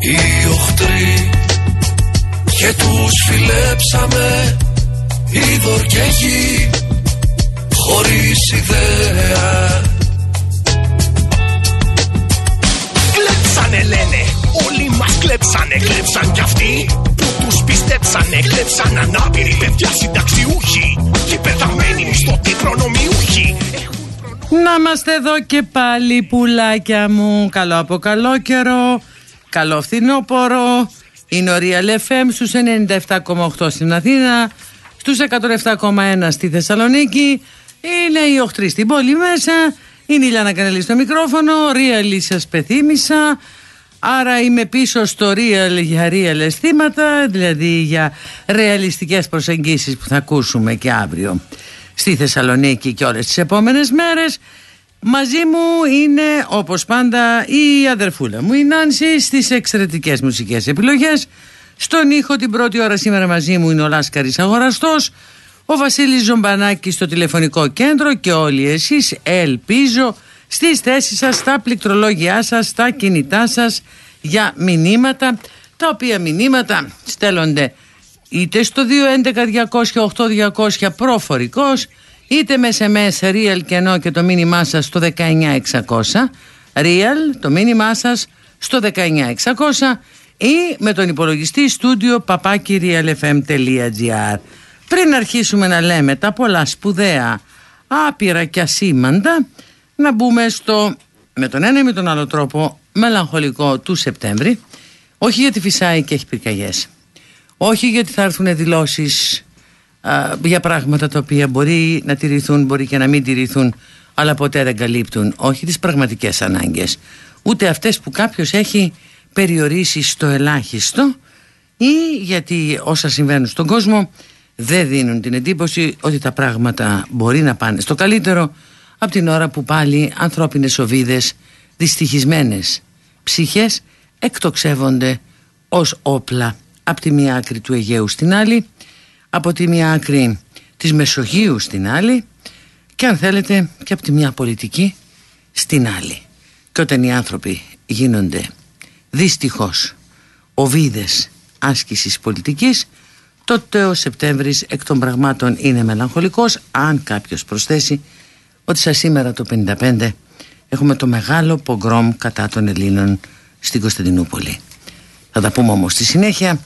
οι οχτροί και τους φιλέψαμε είδωρ και γη χωρίς ιδέα. Κλέψανε λένε, όλοι μας κλέψανε, κλέψαν κι αυτοί που τους πιστέψανε, κλέψαν ανάπηροι παιδιά συνταξιούχοι και πεθαμένοι μισθωτοί προνομιούχοι. Να είμαστε εδώ και πάλι πουλάκια μου. Καλό από καλό καιρό Καλό φθινόπορο Είναι ο Real FM στους 97,8 στην Αθήνα Στους 107,1 στη Θεσσαλονίκη. Είναι η Οχτρή στην πόλη μέσα Είναι η Λιάννα Κανελή στο μικρόφωνο Real σας πεθύμησα Άρα είμαι πίσω στο real για real αισθήματα Δηλαδή για ρεαλιστικές προσεγγίσεις που θα ακούσουμε και αύριο Στη Θεσσαλονίκη και όλες τις επόμενες μέρες Μαζί μου είναι όπως πάντα η αδερφούλα μου η Νάνση στις εξαιρετικές μουσικές επιλογές. Στον ήχο την πρώτη ώρα σήμερα μαζί μου είναι ο Λάσκαρης Αγοραστός Ο Βασίλης Ζομπανάκης στο τηλεφωνικό κέντρο και όλοι εσείς ελπίζω στις θέσεις σας, στα πληκτρολόγια σας, στα κινητά σας για μηνύματα τα οποία μηνύματα στέλνονται είτε στο 211 200 προφορικός είτε με SMS real κενό και το μήνυμά σας στο 19600 real το μήνυμά σας στο 19600 ή με τον υπολογιστή στούντιο papakirialfm.gr πριν αρχίσουμε να λέμε τα πολλά σπουδαία άπειρα και ασήμαντα να μπούμε στο με τον ένα ή με τον άλλο τρόπο μελαγχολικό του Σεπτέμβρη. Όχι γιατί φυσάει και έχει πυρκαγιές. Όχι γιατί θα έρθουν δηλώσεις για πράγματα τα οποία μπορεί να τηρηθούν, μπορεί και να μην τηρηθούν, αλλά ποτέ δεν καλύπτουν. Όχι τις πραγματικές ανάγκες, ούτε αυτές που κάποιος έχει περιορίσει στο ελάχιστο ή γιατί όσα συμβαίνουν στον κόσμο δεν δίνουν την εντύπωση ότι τα πράγματα μπορεί να πάνε στο καλύτερο από την ώρα που πάλι ανθρώπινες οβίδες, δυστυχισμένες ψυχές εκτοξεύονται ως όπλα από τη μία άκρη του Αιγαίου στην άλλη από τη μία άκρη της Μεσογείου στην άλλη και αν θέλετε και από τη μία πολιτική στην άλλη. Και όταν οι άνθρωποι γίνονται δυστυχώς οβίδες άσκησης πολιτικής τότε ο Σεπτέμβρης εκ των πραγμάτων είναι μελαγχολικός αν κάποιος προσθέσει ότι σαν σήμερα το 55 έχουμε το μεγάλο πογκρόμ κατά των Ελλήνων στην Κωνσταντινούπολη. Θα τα πούμε όμως στη συνέχεια.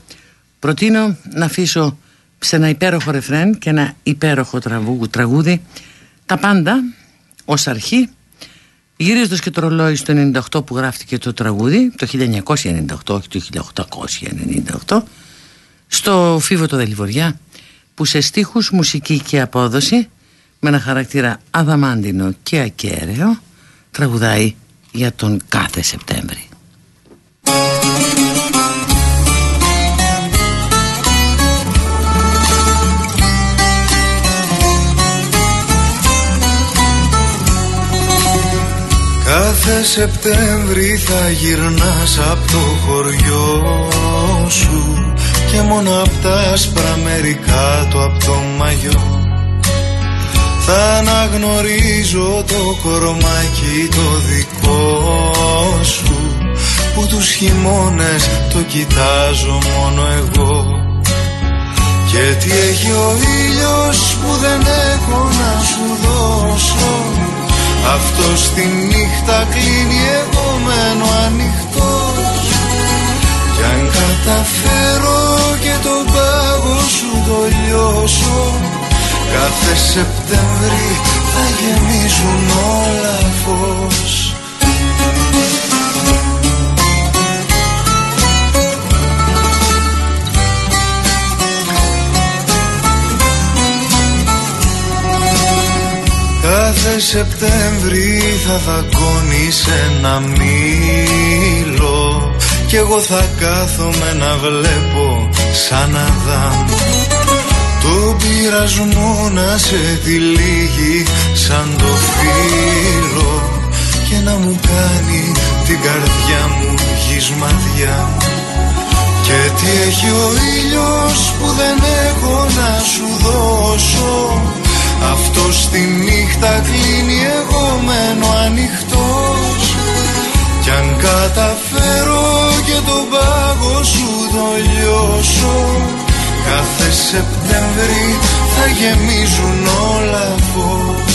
Προτείνω να αφήσω σε ένα υπέροχο ρεφρέν και ένα υπέροχο τραγούδι. Τα πάντα ως αρχή. Γυρίζοντας και το ρολόι στο 98 που γράφτηκε το τραγούδι το 1998 όχι το 1898 στο Φίβο το Δελιβοριά που σε στίχους, μουσική και απόδοση με ένα χαρακτήρα αδαμάντινο και ακέραιο τραγουδάει για τον κάθε Σεπτέμβρη Κάθε Σεπτέμβρη θα γυρνάς από το χωριό σου Και μόνο απ' τα άσπρα μερικά το απ' το μαγιό. Θα αναγνωρίζω το κορμάκι το δικό σου Που τους χειμώνες το κοιτάζω μόνο εγώ. Και τι έχει ο ήλιος που δεν έχω να σου δώσω αυτό στη νύχτα κλείνει εγώ μένω ανοιχτός. Κι αν καταφέρω και τον πάγο σου το λιώσω Κάθε Σεπτέμβρη θα γεμίζουν όλα φως Σεπτέμβρη θα δακώνεις ένα μήλο. Κι εγώ θα κάθομαι να βλέπω σαν Αδάμ. Το πειρασμό να σε τυλίγει σαν το φίλο. Και να μου κάνει την καρδιά μου γυσμαδιά Και τι έχει ο ήλιος που δεν έχω να σου δώσω αυτό στη νύχτα κλείνει εγώ μένω ανοιχτός. Κι αν καταφέρω και τον πάγο σου το λιώσω Κάθε Σεπτέμβρη θα γεμίζουν όλα φως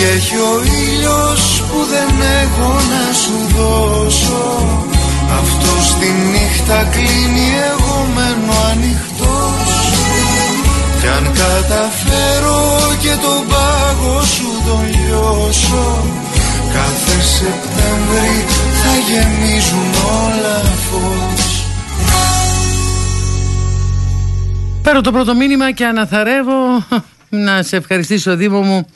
τι έχει ο ήλιος που δεν έχω να σου δώσω. Αυτό στη νύχτα κλείνει εγώ μένω ανοιχτός. Κι αν καταφέρω και τον πάγο σου τον λιώσω Κάθε Σεπτέμβρη θα γεμίζουν όλα φως. Παίρνω το πρώτο μήνυμα και αναθαρεύω. Να σε ευχαριστήσω Δήμο μου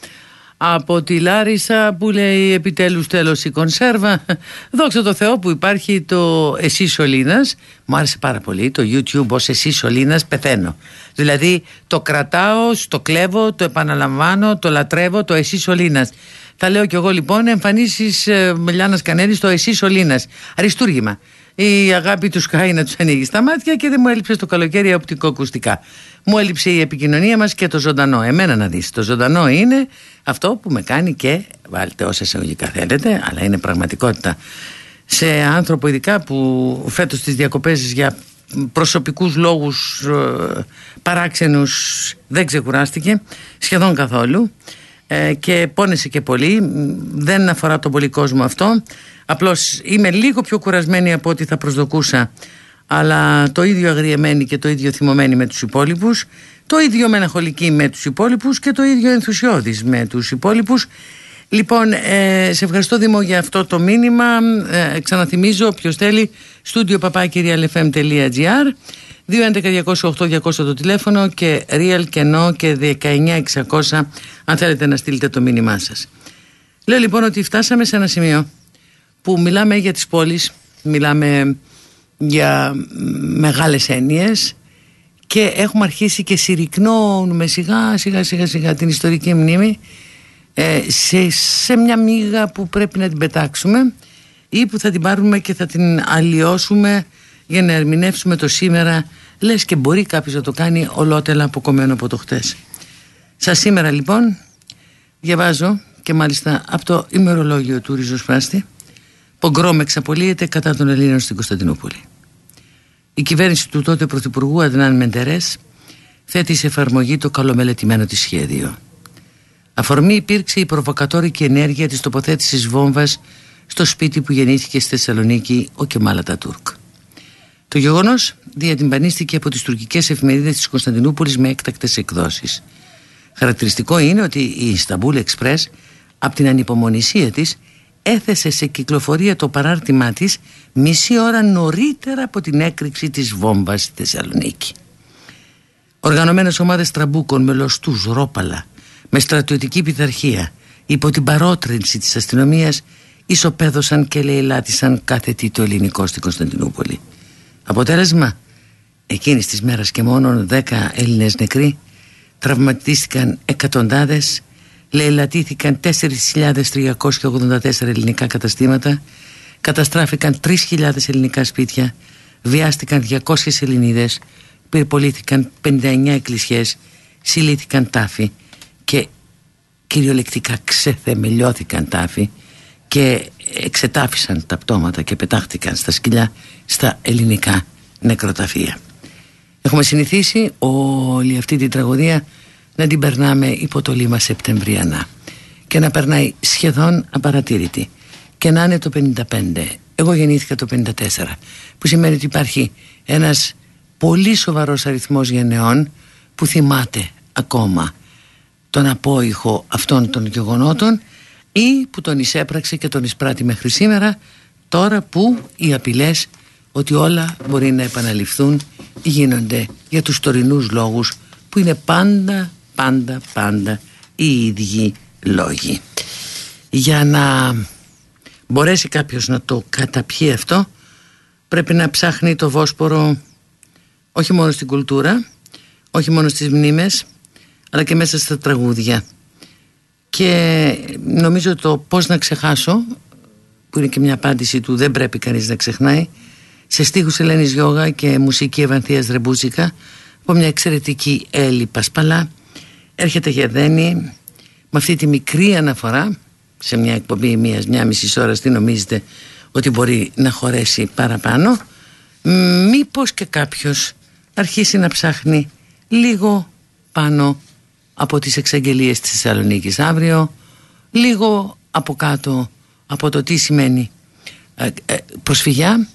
από τη Λάρισα που λέει επιτέλους τέλος η κονσέρβα. Δόξα τω Θεώ που υπάρχει το εσύ Σολίνας μου άρεσε πάρα πολύ το YouTube ως εσύ Σολίνας πεθαίνω. Δηλαδή το κρατάω, το κλέβω, το επαναλαμβάνω το λατρεύω το εσύ Σολίνας θα λέω κι εγώ λοιπόν εμφανίσεις ε, Λιάνας Κανέλης το εσύ Σολίνας αριστούργημα. Η αγάπη του σκάει να τους ανοίγει στα μάτια και δεν μου έλειψε το καλοκαίρι οπτικοακουστικά. Μου έλειψε η επικοινωνία μας και το ζωντανό. Εμένα να δεις. Το ζωντανό είναι αυτό που με κάνει και. Βάλτε όσα εισαγωγικά θέλετε, αλλά είναι πραγματικότητα. Σε άνθρωπο ειδικά που φέτος τις διακοπές για προσωπικούς λόγους ε, παράξενους δεν ξεκουράστηκε σχεδόν καθόλου ε, και πόνεσε και πολύ δεν αφορά τον πολύ κόσμο αυτό Απλώς είμαι λίγο πιο κουρασμένη από ό,τι θα προσδοκούσα αλλά το ίδιο αγριεμένη και το ίδιο θυμωμένη με τους υπόλοιπους το ίδιο μεναχολική με τους υπόλοιπους και το ίδιο ενθουσιώδης με τους υπόλοιπους Λοιπόν, ε, σε ευχαριστώ Δήμο για αυτό το μήνυμα. Ε, ξαναθυμίζω, όποιος θέλει, στούντιο παπάκυριαλεφm.gr 211-208-200 το τηλέφωνο και real κενό και 19-600 αν θέλετε να στείλετε το μήνυμά σας. Λέω λοιπόν ότι φτάσαμε σε ένα σημείο που μιλάμε για τις πόλεις, μιλάμε για μεγάλες έννοιες και έχουμε αρχίσει και συρρυκνώνουμε σιγά σιγά σιγά σιγά την ιστορική μνήμη ε, σε, σε μια μίγα που πρέπει να την πετάξουμε ή που θα την πάρουμε και θα την αλλοιώσουμε για να ερμηνεύσουμε το σήμερα λες και μπορεί κάποιος να το κάνει ολότελα αποκομμένο από το χτες. Σας σήμερα λοιπόν διαβάζω και μάλιστα από το ημερολόγιο του Ριζοσπράστη Πογκρόμ εξαπολύεται κατά των Ελλήνων στην Κωνσταντινούπολη. Η κυβέρνηση του τότε Πρωθυπουργού Αδνάν Μεντερές θέτει σε εφαρμογή το καλομελετημένο της σχέδιο. Αφορμή υπήρξε η προβοκατόρικη ενέργεια της τοποθέτησης βόμβας στο σπίτι που γεννήθηκε στη Θεσσαλονίκη ο Κεμάλα Τουρκ. Το γεγονός διατυμπανίστηκε από τις τουρκικές εφημερίδες της Κωνσταντινούπολης με έκτακτες εκδόσεις. Χαρακτηριστικό είναι ότι η Ισταμπούλ Εξπρές από την ανυπομονησία της έθεσε σε κυκλοφορία το παράρτημά της μισή ώρα νωρίτερα από την έκρηξη της βόμβας στη Θεσσαλονίκη. Οργανωμένες ομάδες τραμπούκων με λοστούς, ρόπαλα, με στρατιωτική πειθαρχία, υπό την παρότρινση της αστυνομίας, ισοπέδωσαν και λεηλάτησαν κάθε τι το ελληνικό στην Κωνσταντινούπολη. Αποτέλεσμα, εκείνης της μέρας και μόνο 10 Έλληνες νεκροί, τραυματίστηκαν εκατοντάδες, λαιλατήθηκαν 4.384 ελληνικά καταστήματα, καταστράφηκαν 3.000 ελληνικά σπίτια, βιάστηκαν 200 Ελληνίδες, πυρπολήθηκαν 59 εκκλησιές, συλλήθηκαν τάφοι και κυριολεκτικά ξεθεμελιώθηκαν τάφοι και εξετάφησαν τα πτώματα και πετάχτηκαν στα σκυλιά στα ελληνικά νεκροταφεία. Έχουμε συνηθίσει όλη αυτή την τραγωδία να την περνάμε υπό το λίμα Σεπτεμβριανά. Και να περνάει σχεδόν απαρατήρητη. Και να είναι το 55 εγώ γεννήθηκα το 54 που σημαίνει ότι υπάρχει ένας πολύ σοβαρός αριθμός γενεών που θυμάται ακόμα τον απόϊχο αυτών των γεγονότων ή που τον εισέπραξε και τον εισπράττει μέχρι σήμερα τώρα που οι απειλές ότι όλα μπορεί να επαναληφθούν γίνονται για τους τωρινούς λόγους που είναι πάντα, πάντα, πάντα οι ίδιοι λόγοι. Για να μπορέσει κάποιος να το καταπιεί αυτό πρέπει να ψάχνει το Βόσπορο όχι μόνο στην κουλτούρα, όχι μόνο στις μνήμες αλλά και μέσα στα τραγούδια. Και νομίζω το πώς να ξεχάσω που είναι και μια απάντηση του δεν πρέπει κανείς να ξεχνάει σε στίχους Ελένης Γιώγα και μουσική Ευανθίας Ρεμπούζικα από μια εξαιρετική Έλλη Πασπαλά έρχεται Γερδένη με αυτή τη μικρή αναφορά σε μια εκπομπή μιας μια μισή ώρα τι νομίζετε ότι μπορεί να χωρέσει παραπάνω. Μήπως και κάποιος αρχίσει να ψάχνει λίγο πάνω από τις εξαγγελίες της Θεσσαλονίκης αύριο λίγο από κάτω από το τι σημαίνει ε, ε, προσφυγιά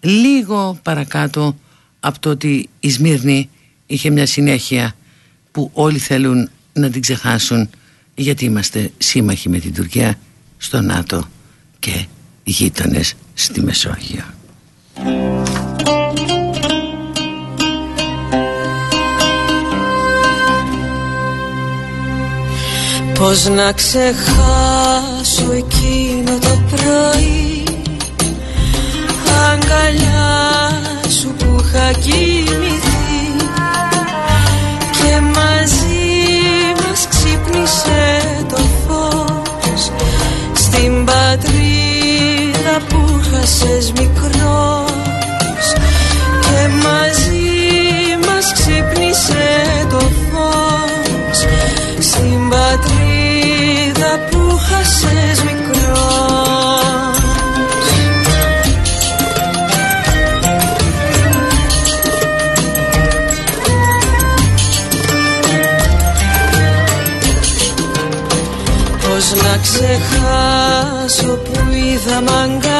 λίγο παρακάτω από το ότι η Σμύρνη είχε μια συνέχεια που όλοι θέλουν να την ξεχάσουν γιατί είμαστε σύμμαχοι με την Τουρκία στο ΝΑΤΟ και γείτονες στη Μεσόγειο. Πώς να ξεχάσω εκείνο το πρωί Αγκαλιά σου που είχα κοιμηθεί που χάσες μικρός Και μαζί μας ξύπνησε το φως. Στην πατρίδα που χάσες μικρός. Πώς να ξεχάσω που είδα μαγκάνια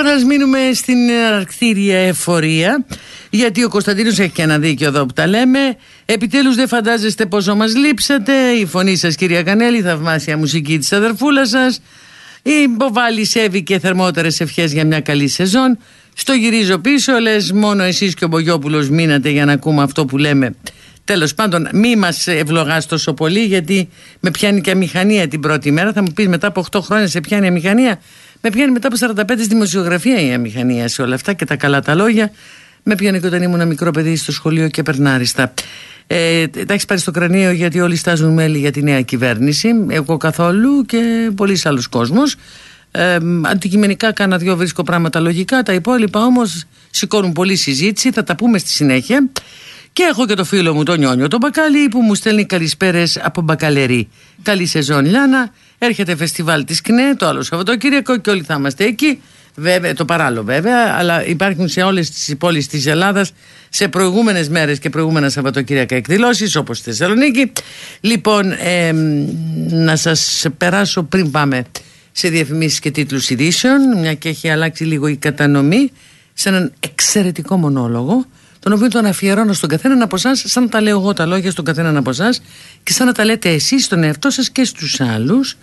Λοιπόν, ας μείνουμε στην αρκτήρια εφορία. Γιατί ο Κωνσταντίνος έχει και ένα δίκιο εδώ που τα λέμε. Επιτέλους δεν φαντάζεστε πόσο μας λείψατε. Η φωνή σας κυρία Κανέλη, η θαυμάσια μουσική της αδερφούλας σας. Η υποβάλλει σέβη και θερμότερες ευχές για μια καλή σεζόν. Στο γυρίζω πίσω, λες μόνο εσείς και ο Μπογιόπουλος μείνατε για να ακούμε αυτό που λέμε. Τέλος πάντων, μη μας ευλογάς τόσο πολύ γιατί με πιάνει και αμηχανία την πρώτη μέρα. Θα μου πεις μετά από 8 χρόνια σε πιάνει αμηχανία. Με πιάνει μετά από 45 δημοσιογραφία η αμηχανία σε όλα αυτά και τα καλά τα λόγια. Με πιάνε και όταν ήμουν μικρό παιδί στο σχολείο και περνάριστα. Ε, τα έχεις πάρει στο κρανίο γιατί όλοι στάζουν μέλη για τη νέα κυβέρνηση. Εγώ καθόλου και πολλοί άλλους κόσμους. Ε, αντικειμενικά κάνα δυο βρίσκω πράγματα λογικά. Τα υπόλοιπα όμως σηκώνουν πολλή συζήτηση. Θα τα πούμε στη συνέχεια. Και έχω και το φίλο μου τον Νιόνιο τον Μπακάλι που μου στέλνει καλησπέρες από Μπακαλερή. Καλή σεζόν Λιάνα. Έρχεται φεστιβάλ της ΚΝΕ το άλλο Σαββατοκύριακο και όλοι θα είμαστε εκεί. Βέβαια, το παράλληλο βέβαια, αλλά υπάρχουν σε όλες τις πόλεις της Ελλάδας σε προηγούμενες μέρες και προηγούμενα Σαββατοκύριακα εκδηλώσεις, όπως στη Θεσσαλονίκη. Λοιπόν, ε, να σας περάσω πριν πάμε σε διαφημίσεις και τίτλους ειδήσεων, μια και έχει αλλάξει λίγο η κατανομή, σε έναν εξαιρετικό μονόλογο τον οποίο τον αφιερώνω στον καθέναν από εσάς, σαν να τα λέω εγώ τα λόγια στον καθέναν από εσάς και σαν να τα λέτε εσείς στον εαυτό σας και στους άλλους.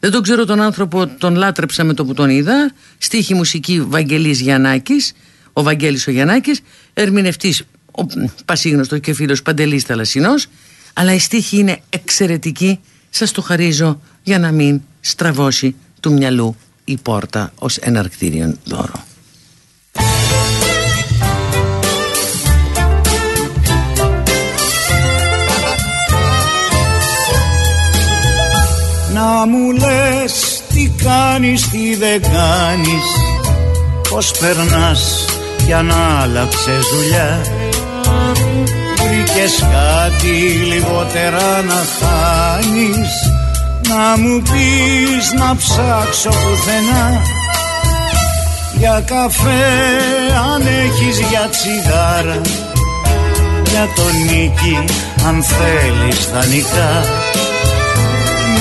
Δεν τον ξέρω τον άνθρωπο, τον λάτρεψα με το που τον είδα. Στίχη μουσική Βαγγελής Γιαννάκης, ο Βαγγέλης ο Γιαννάκης, ερμηνευτής ο πασίγνωστος και φίλος Παντελής Θαλασσινός, αλλά η στίχη είναι εξαιρετική, σας το χαρίζω για να μην στραβώσει του μυαλού η πόρτα ως εναρκτήριον δώρο. Να μου λες τι κάνεις, τι δεν κάνεις. Πώς περνάς για να άλλαξες δουλειά. Βρήκες κάτι λιγότερα να χάνεις Να μου πεις να ψάξω πουθενά. Για καφέ αν έχεις για τσιγάρα. Για τον νίκη αν θέλεις δανεικά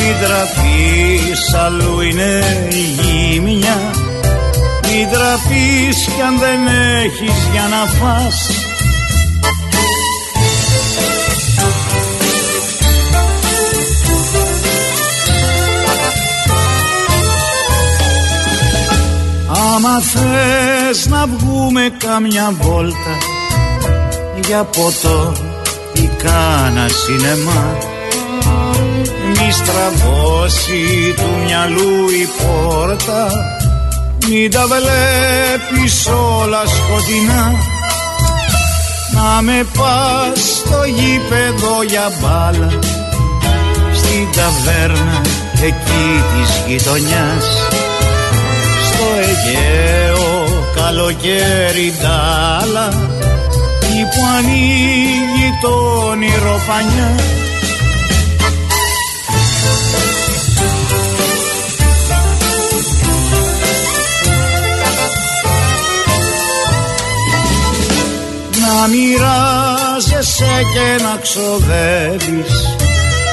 μην τραπείς αλλού είναι η γύμνια. Μην τραπείς κι αν δεν έχεις για να φας. Άμα θες να βγούμε καμιά βόλτα Για ποτό ή κάνα σινεμά μη στραβώσει του μυαλού η πόρτα. Μην τα βλέπεις όλα σκοτεινά. Να με πας στο γήπεδο για μπάλα. Στην ταβέρνα εκεί της γειτονιάς. Στο Αιγαίο καλοκαίρι ντάλα. Εκεί που ανοίγει το όνειρο πανιά να μοιράζεσαι και να ξοδεύεις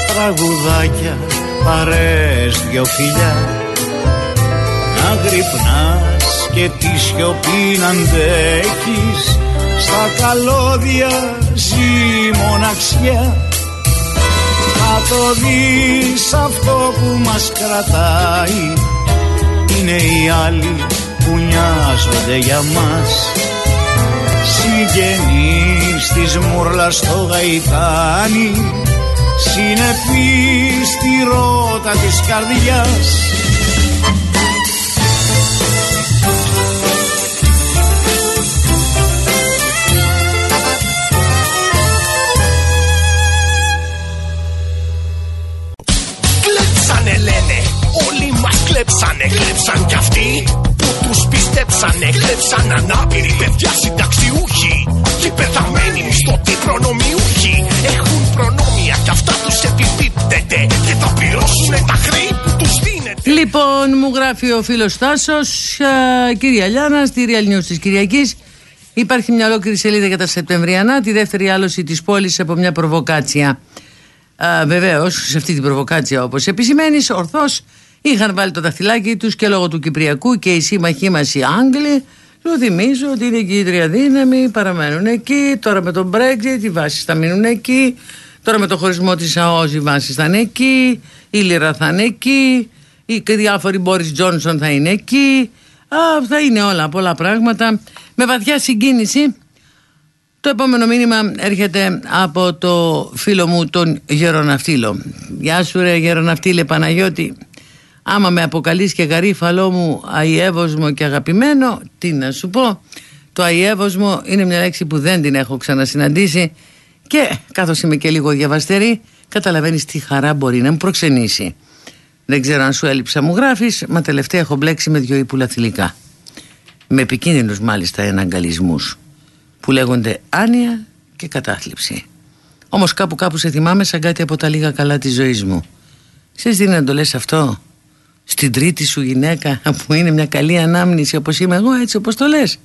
τραγουδάκια παρές δυο φιλιά. Να γρυπνάς και τη σιωπή να αντέχεις στα καλώδια ζει μοναξιά να το δεις αυτό που μας κρατάει. Είναι οι άλλοι που νοιάζονται για μας. Συγγενείς της μουρλας στο γαϊτάνι. Συνεπή στη ρότα της καρδιάς γράφει ο φίλος Τάσος, κυρία Λιάνα, στη Real News της Κυριακής Υπάρχει μια ολόκληρη σελίδα για τα Σεπτεμβριανά, τη δεύτερη άλωση της πόλης από μια προβοκάτσια. Βεβαίως, σε αυτή την προβοκάτσια, όπως επισημαίνεις, ορθώς είχαν βάλει το δαχτυλάκι τους και λόγω του Κυπριακού και οι σύμμαχοί μας οι Άγγλοι του θυμίζω ότι είναι η τρία δύναμη, παραμένουν εκεί. Τώρα με τον Brexit οι βάσεις θα μείνουν εκεί. Τώρα με το χωρισμό της ΑΟΣ οι βάσεις θα είναι εκεί. Η Λίρα θα είναι εκεί. Οι διάφοροι Μπόρις Τζόνσον θα είναι εκεί. Α, θα είναι όλα πολλά πράγματα. Με βαθιά συγκίνηση το επόμενο μήνυμα έρχεται από το φίλο μου τον Γεροναυτήλο. Γεια σου ρε Γεροναυτήλε Παναγιώτη. Άμα με αποκαλείς και γαρίφαλό μου αϊεύωσμο και αγαπημένο Τι να σου πω Το μου είναι μια λέξη που δεν την έχω ξανασυναντήσει και καθώς είμαι και λίγο διαβαστερή καταλαβαίνεις τι χαρά μπορεί να μου προξενήσει. Δεν ξέρω αν σου έλειψα μου γράφεις, μα τελευταία έχω μπλέξει με δυο ύπουλα θηλυκά. Με επικίνδυνους μάλιστα εναγκαλισμούς που λέγονται άνοια και κατάθλιψη. Όμως κάπου κάπου σε θυμάμαι σαν κάτι από τα λίγα καλά της ζωής μου. Ξέρεις τι είναι να το λες αυτό; Στην τρίτη σου γυναίκα που είναι μια καλή ανάμνηση όπως είμαι εγώ έτσι όπως το λες.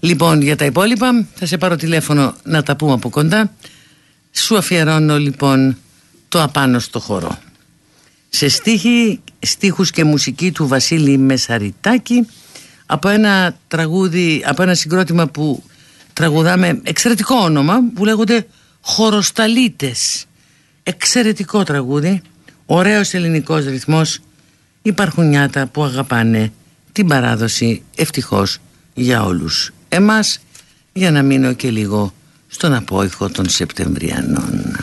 Λοιπόν για τα υπόλοιπα θα σε πάρω τηλέφωνο να τα πούμε από κοντά. Σου αφιερώνω λοιπόν το απάνω στο χώρο. Σε στίχη, στίχους και μουσική του Βασίλη Μεσαριτάκη από ένα τραγούδι, από ένα συγκρότημα που τραγουδάμε εξαιρετικό όνομα που λέγονται Χοροσταλίτες. Εξαιρετικό τραγούδι, ωραίος ελληνικός ρυθμός. Υπάρχουν νιάτα που αγαπάνε την παράδοση ευτυχώς για όλους εμάς για να μείνω και λίγο στον απόϊχο των Σεπτεμβριανών.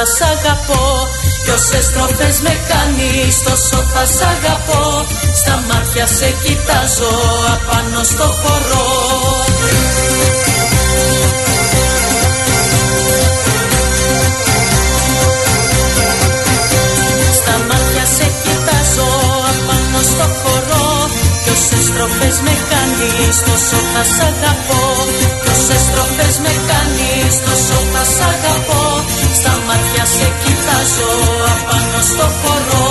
Θα σ' αγαπώ. Κι όσες στροφές με κάνεις τόσο θα σ' αγαπώ. Στα μάτια σε κοιτάζω απάνω στο χορό. Στο χορό. Κι όσες στροφές με κάνεις τόσο θα σ' αγαπώ κοιτάζω απάνω στο χορό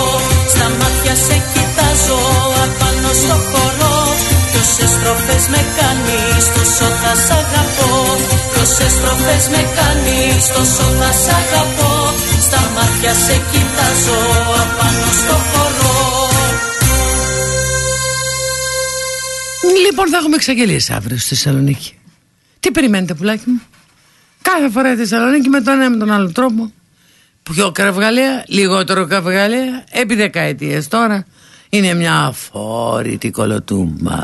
Στα μάτια σε κοιτάζω απάνω στο χορό Κι όσες στροφές με κάνεις τόσο θα σ' αγαπώ Κι όσες στροφές με κάνεις τόσο θα σ' αγαπώ Στα μάτια σε κοιτάζω απάνω στο χορό Λοιπόν, θα έχουμε εξαγγελίες αύριο στη Θεσσαλονίκη. Τι περιμένετε, πουλάκι μου; Κάθε φορά η Θεσσαλονίκη με τον ένα με τον άλλο τρόπο. Πιο κραυγαλαία, λιγότερο κραυγαλαία, επί δεκαετίες τώρα. Είναι μια αφόρητη κολοτούμπα.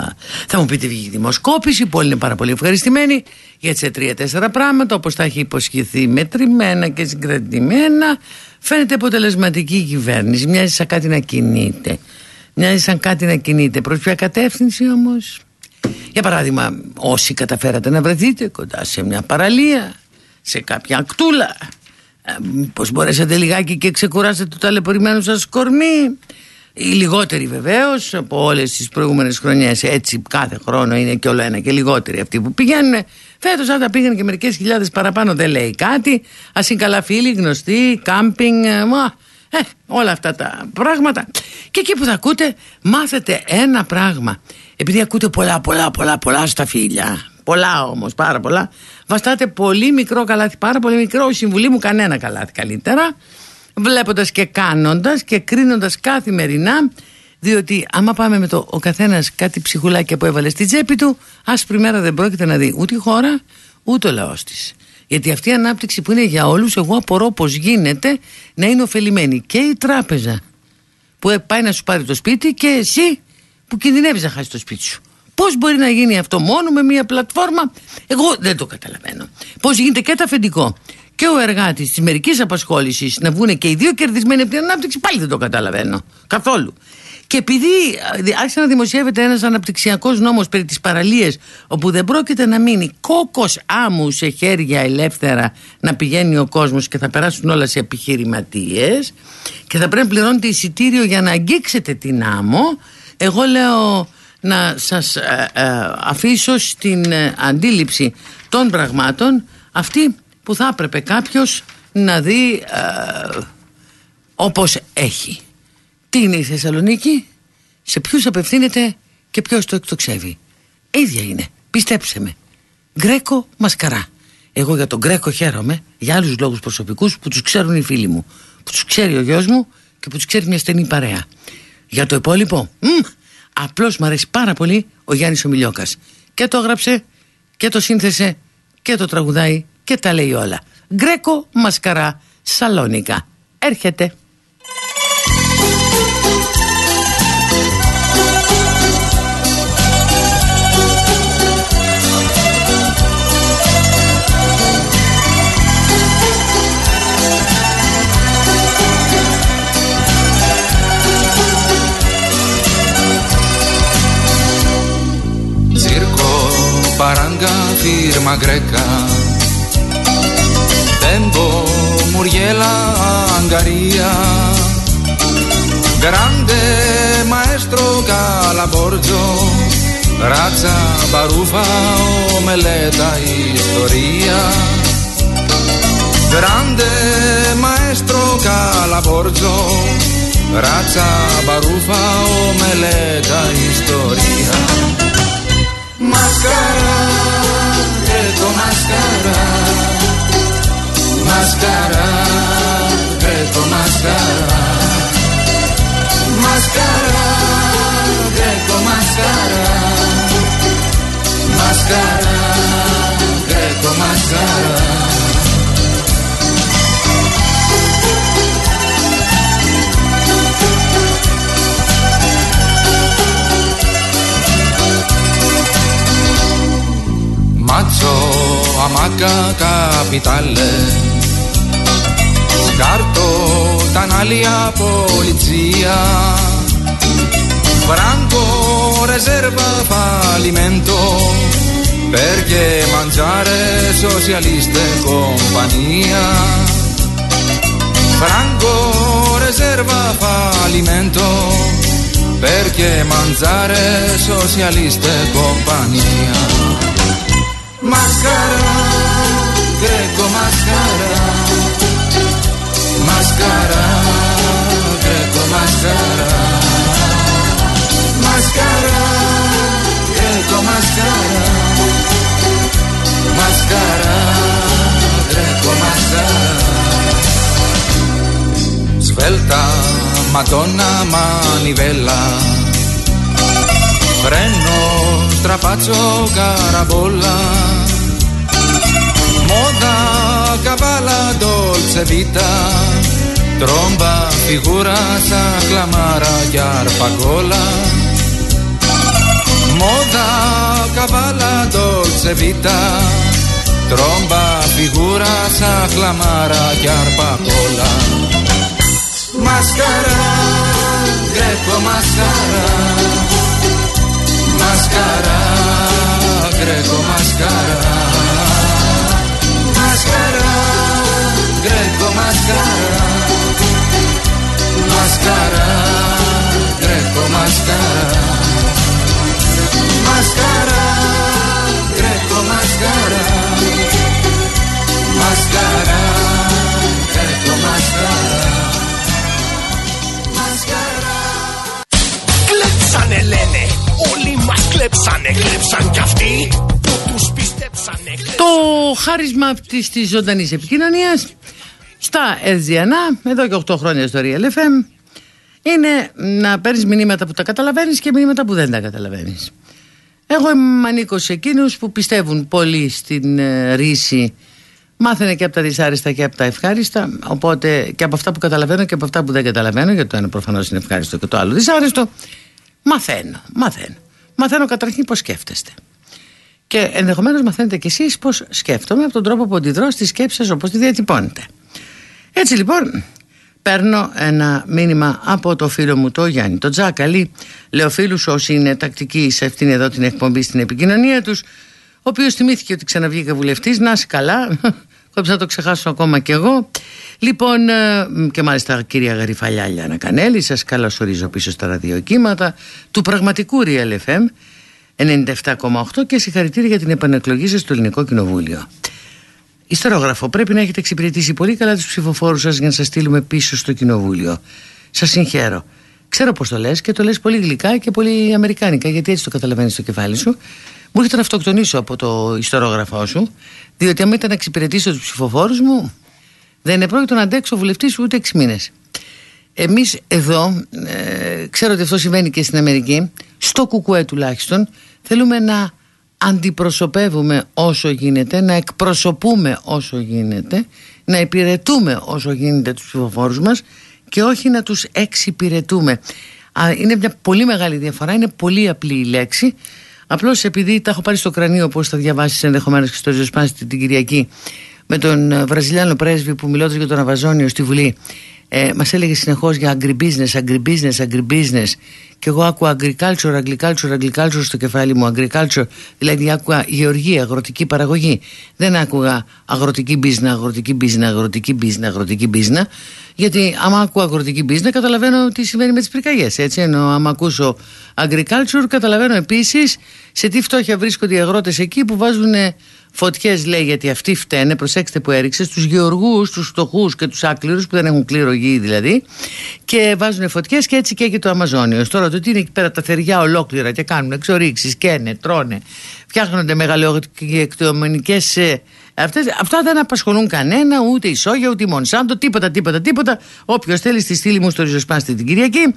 Θα μου πείτε βγει δημοσκόπηση που όλοι είναι πάρα πολύ ευχαριστημένοι γιατί σε τρία-τέσσερα πράγματα όπως τα έχει υποσχεθεί μετρημένα και συγκρατημένα φαίνεται αποτελεσματική η κυβέρνηση. Μοιάζει σαν κάτι να κινείται. Μοιάζει σαν κάτι να κινείται. Προς ποια κατεύθυνση όμως; Για παράδειγμα, όσοι καταφέρατε να βρεθείτε κοντά σε μια παραλία, σε κάποια ακτούλα, ε, πως μπορέσατε λιγάκι και ξεκουράσετε το ταλαιπωρημένο σας κορμί; Οι λιγότεροι βεβαίως από όλες τις προηγούμενες χρονιές έτσι κάθε χρόνο είναι και όλο ένα και λιγότεροι αυτοί που πηγαίνουν Φέτος, αν τα πήγαινε και μερικές χιλιάδες παραπάνω, δεν λέει κάτι. Α είναι καλά φίλοι, γνωστοί, κάμπινγκ, ε, μα, ε, όλα αυτά τα πράγματα. Και εκεί που θα ακούτε, μάθετε ένα πράγμα. Επειδή ακούτε πολλά, πολλά, πολλά, πολλά στα φίλια. Πολλά όμως, πάρα πολλά. Βαστάτε πολύ μικρό καλάθι, πάρα πολύ μικρό. Συμβουλή μου, κανένα καλάθι καλύτερα. Βλέποντας και κάνοντας και κρίνοντας καθημερινά διότι άμα πάμε με το ο καθένας κάτι ψυχουλάκια που έβαλε στη τσέπη του, άσπρη μέρα δεν πρόκειται να δει ούτε η χώρα ούτε ο λαός της. Γιατί αυτή η ανάπτυξη που είναι για όλους, εγώ απορώ πώ γίνεται να είναι ωφελημένη και η τράπεζα που ε, πάει να σου πάρει το σπίτι και εσύ που κινδυνεύεις να χάσεις το σπίτι σου. Πώς μπορεί να γίνει αυτό μόνο με μια πλατφόρμα, εγώ δεν το καταλαβαίνω. Πώς γίνεται και το αφεντικό και ο εργάτης της μερικής απασχόλησης να βγουν και οι δύο κερδισμένοι από την ανάπτυξη, πάλι δεν το καταλαβαίνω. Καθόλου. Και επειδή άρχισε να δημοσιεύεται ένας αναπτυξιακός νόμος περί τις παραλίες όπου δεν πρόκειται να μείνει κόκος άμμου σε χέρια ελεύθερα να πηγαίνει ο κόσμος και θα περάσουν όλα σε επιχειρηματίες και θα πρέπει να πληρώνετε εισιτήριο για να αγγίξετε την άμμο εγώ λέω να σας ε, ε, αφήσω στην ε, αντίληψη των πραγμάτων αυτή που θα έπρεπε κάποιος να δει όπως έχει. Τι είναι η Θεσσαλονίκη, σε ποιους απευθύνεται και ποιος το εκτοξεύει. ίδια είναι. Πιστέψτε με. Γκρέκο μασκαρά. Εγώ για τον Γκρέκο χαίρομαι για άλλους λόγους προσωπικούς που τους ξέρουν οι φίλοι μου. Που τους ξέρει ο γιος μου και που τους ξέρει μια στενή παρέα. Για το υπόλοιπο, απλώς μου αρέσει πάρα πολύ ο Γιάννης Ομιλιώκας. Και το έγραψε και το σύνθεσε και το τραγουδάει και τα λέει όλα. Γκρέκο μασκαρά Σαλόνικα. Έρχεται. Paranga, firma greca. Tempo, Muriela, Angaria. Grande maestro Calaborgio. Razza, barufa, omeleta, historia. Grande maestro Calaborgio. Razza, Μασκαρά, δεν το μασκαρά, μασκαρά, δεν μασκαρά, μασκαρά, δεν μασκαρά, μασκαρά, δεν μασκαρά. Amaca, capitale. Scarto, tanalia, polizia. Franco, riserva, fallimento. Perché mangiare socialista e compagnia. Franco, riserva, fallimento. Perché mangiare socialista e compagnia Μασκάρα, τρεις μασκάρα, μασκάρα, τρεις μασκάρα, μασκάρα, τρεις μασκάρα, μασκάρα, τρεις το μασκάρα, Σφελτά, Ματόνα, Μανιβέλα freno, strapazzo, carabolla Moda, cavala, dolce vita Tromba, figura, sa clamara, chiar pagola Moda, cavala, dolce vita Tromba, figura, sa clamara, chiar pagola Mascara, greco mascara máscara, greco máscara, máscara, greco máscara, máscara, greco máscara, máscara, greco máscara, máscara, greco. Κλέψανε, κλέψαν κι αυτοί που τους πιστέψανε Το χάρισμα αυτής της ζωντανής επικοινωνίας στα Ερζιανά, εδώ και 8 χρόνια στο Real FM είναι να παίρνεις μηνύματα που τα καταλαβαίνεις και μηνύματα που δεν τα καταλαβαίνεις εγώ είμαι ανήκω σε εκείνους που πιστεύουν πολύ στην ε, ρίση Μάθαινε και από τα δυσάρεστα και από τα ευχάριστα. Οπότε και από αυτά που καταλαβαίνω και από αυτά που δεν καταλαβαίνω, γιατί το ένα προφανώς είναι ευχάριστο και το άλλο δυσάρεστο. Μαθαίνω, μαθαίνω. Μαθαίνω καταρχήν πώς σκέφτεστε. Και ενδεχομένως μαθαίνετε κι εσείς πώς σκέφτομαι από τον τρόπο που αντιδρώ στις σκέψεις σας όπως τη διατυπώνετε. Έτσι λοιπόν, παίρνω ένα μήνυμα από το φίλο μου το Γιάννη, τον Τζάκαλη. Λέω φίλους όσοι είναι τακτικοί σε αυτήν εδώ την εκπομπή στην επικοινωνία τους, ο οποίος θυμήθηκε ότι ξαναβγήκε βουλευτής. Να είσαι καλά. Κόψα να το ξεχάσω ακόμα κι εγώ. Λοιπόν, ε, και μάλιστα κυρία Γαριφαλιά Λιάννα Κανέλη, σας καλωσορίζω πίσω στα ραδιοκύματα του πραγματικού Real FM 97,8 και συγχαρητήρια για την επανεκλογή σας στο Ελληνικό Κοινοβούλιο. Ιστορόγραφο, πρέπει να έχετε εξυπηρετήσει πολύ καλά τους ψηφοφόρους σας για να σας στείλουμε πίσω στο Κοινοβούλιο. Σας συγχαίρω. Ξέρω πώς το λες και το λες πολύ γλυκά και πολύ αμερικάνικα, γιατί έτσι το καταλαβαίνεις στο κεφάλι σου. Μου έρχεται να αυτοκτονήσω από το ιστορόγραφό σου, διότι αν ήταν να εξυπηρετήσω τους ψηφοφόρους μου, δεν είναι πρόκειτο να αντέξω βουλευτής ούτε 6 μήνες. Εμείς εδώ, ε, ξέρω ότι αυτό συμβαίνει και στην Αμερική, στο κουκουέ τουλάχιστον, θέλουμε να αντιπροσωπεύουμε όσο γίνεται, να εκπροσωπούμε όσο γίνεται, να υπηρετούμε όσο γίνεται τους ψηφοφόρους μας και όχι να τους εξυπηρετούμε. Είναι μια πολύ μεγάλη διαφορά, είναι πολύ απλή η λέξη. Απλώς επειδή τα έχω πάρει στο κρανίο όπως θα διαβάσεις ενδεχομένως και στο Ριζοσπάνι την Κυριακή με τον ε, Βραζιλιάνο πρέσβη που μιλώντας για τον Αβαζόνιο στη Βουλή ε, μας έλεγε συνεχώς για agribusiness, agribusiness, agribusiness και εγώ άκουγα agriculture, agriculture, agriculture στο κεφάλι μου agriculture, δηλαδή άκουγα γεωργία, αγροτική παραγωγή. Δεν άκουγα αγροτική business, αγροτική business, αγροτική business, αγροτική business. Γιατί άμα ακούω αγροτική business καταλαβαίνω τι συμβαίνει με τις πυρκαγιές έτσι. Ενώ άμα ακούσω agriculture καταλαβαίνω επίσης σε τι φτώχεια βρίσκονται οι αγρότες εκεί που βάζουν Φωτιές λέει γιατί αυτοί φταίνε, προσέξτε που έριξε, στους γεωργούς, του φτωχούς και τους άκληρους που δεν έχουν κλήρο γη δηλαδή και βάζουν φωτιές και έτσι καίγει το Αμαζόνιο. Τώρα το ότι είναι εκεί πέρα τα θεριά ολόκληρα και κάνουν εξορίξεις, καίνε, τρώνε, φτιάχνονται μεγαλειοκτηματικέ. Ε, αυτές, αυτά δεν απασχολούν κανένα, ούτε η Σόγια, ούτε η Μονσάντο, τίποτα, τίποτα, τίποτα. Όποιος θέλει στη στήλη μου στο ριζοσπάστη την Κυριακή.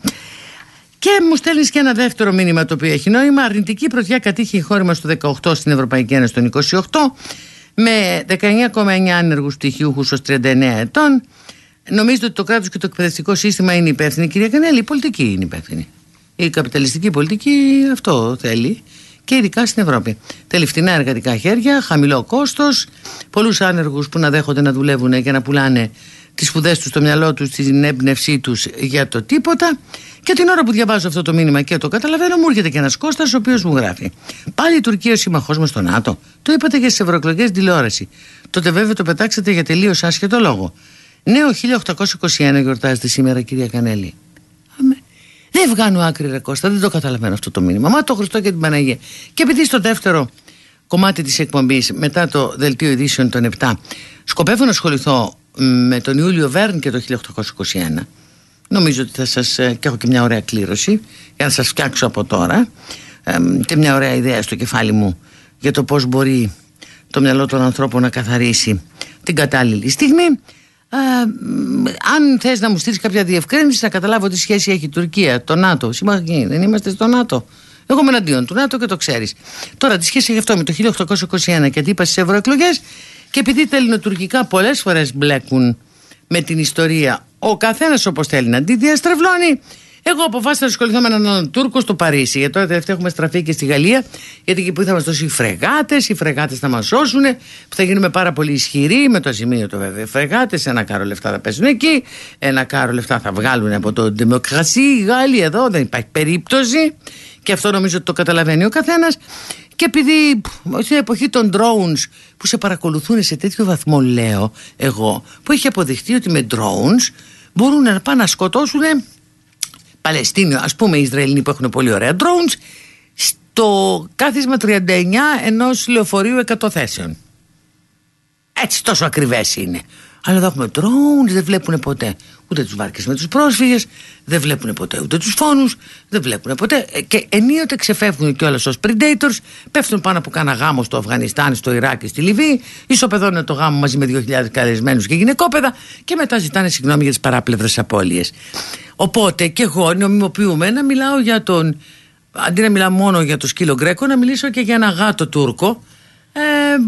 Και μου στέλνεις και ένα δεύτερο μήνυμα το οποίο έχει νόημα. Αρνητική πρωτιά κατήχε η χώρα μας το 18 στην Ευρωπαϊκή Ένωση το 28 με 19,9 άνεργους πτυχιούχους ως 39 ετών. Νομίζετε ότι το κράτος και το εκπαιδευτικό σύστημα είναι υπεύθυνοι, κυρία Κανέλη; Η πολιτική είναι υπεύθυνη. Η καπιταλιστική πολιτική αυτό θέλει και ειδικά στην Ευρώπη. Θέλει φτηνά εργατικά χέρια, χαμηλό κόστος, πολλούς άνεργους που να δέχονται να δουλεύουν και να πουλάνε τις σπουδές τους στο μυαλό τους, την έμπνευσή τους για το τίποτα. Και την ώρα που διαβάζω αυτό το μήνυμα και το καταλαβαίνω, μου έρχεται και ένας Κώστας ο οποίος μου γράφει. Πάλι η Τουρκία ο σύμμαχός μας στο ΝΑΤΟ. Το είπατε και στις ευρωεκλογές τηλεόραση. Τότε βέβαια το πετάξατε για τελείως άσχετο λόγο. Νέο 1821 γιορτάζεται σήμερα, κυρία Κανέλη. Δεν βγάνω άκρη, ρε Κώστα, δεν το καταλαβαίνω αυτό το μήνυμα. Μα το Χριστό και την Παναγία. Και επειδή στο δεύτερο κομμάτι της εκπομπής, μετά το δελτίο ειδήσεων των 7, σκοπεύω να ασχοληθώ με τον Ιούλιο Βέρν και το 1821 νομίζω ότι θα σας ε, και έχω και μια ωραία κλήρωση για να σας φτιάξω από τώρα. Και μια ωραία ιδέα στο κεφάλι μου για το πώς μπορεί το μυαλό των ανθρώπων να καθαρίσει την κατάλληλη στιγμή. Αν θες να μου στείλεις κάποια διευκρίνηση να καταλάβω τι σχέση έχει η Τουρκία, το ΝΑΤΟ. Συμμαχή, δεν είμαστε στο ΝΑΤΟ. Εγώ είμαι εναντίον του ΝΑΤΟ και το ξέρεις. Τώρα τη σχέση έχει αυτό με το 1821 και τι στις ευρωεκλογές και επειδή τα ελληνοτουρκικά πολλές φορές μπλέκουν με την ιστορία ο καθένας όπως θέλει να τη διαστρεβλώνει εγώ αποφάσισα να ασχοληθώ με έναν Τούρκο στο Παρίσι. Γιατί τώρα τελευταία έχουμε στραφεί και στη Γαλλία. Γιατί εκεί που θα μα δώσει οι φρεγάτες, οι φρεγάτες θα μας σώσουν, που θα γίνουμε πάρα πολύ ισχυροί με το σημείο το βέβαια. Οι φρεγάτες, ένα κάρο λεφτά θα πέσουν εκεί, ένα κάρο λεφτά θα βγάλουν από το Δημοκρασί. Οι Γάλλοι εδώ δεν υπάρχει περίπτωση. Και αυτό νομίζω ότι το καταλαβαίνει ο καθένας. Και επειδή στην εποχή των drones που σε παρακολουθούν σε τέτοιο βαθμό, λέω εγώ, που έχει αποδειχτεί ότι με drones μπορούν να πάνε να σκοτώσουν Παλαιστίνιο, ας πούμε οι Ισραηλοί που έχουν πολύ ωραία drones, στο κάθισμα 39 ενός λεωφορείου 100 θέσεων. Έτσι τόσο ακριβές είναι. Αλλά εδώ έχουμε drones, δεν βλέπουν ποτέ ούτε τους βάρκες με τους πρόσφυγες, δεν βλέπουν ποτέ ούτε τους φόνους, δεν βλέπουν ποτέ ε, και ενίοτε ξεφεύγουν κιόλας ως predators, πέφτουν πάνω από κάνα γάμο στο Αφγανιστάν, στο Ιράκ και στη Λιβύη, ισοπεδώνουν το γάμο μαζί με 2.000 καλεσμένους και γυναικόπαιδα και μετά ζητάνε συγγνώμη για τις παράπλευρες απώλειες. Οπότε και εγώ νομιμοποιούμε να μιλάω για τον, αντί να μιλάω μόνο για το σκύλο Γκρέκο, να μιλήσω και για ένα γάτο Τούρκο, ε,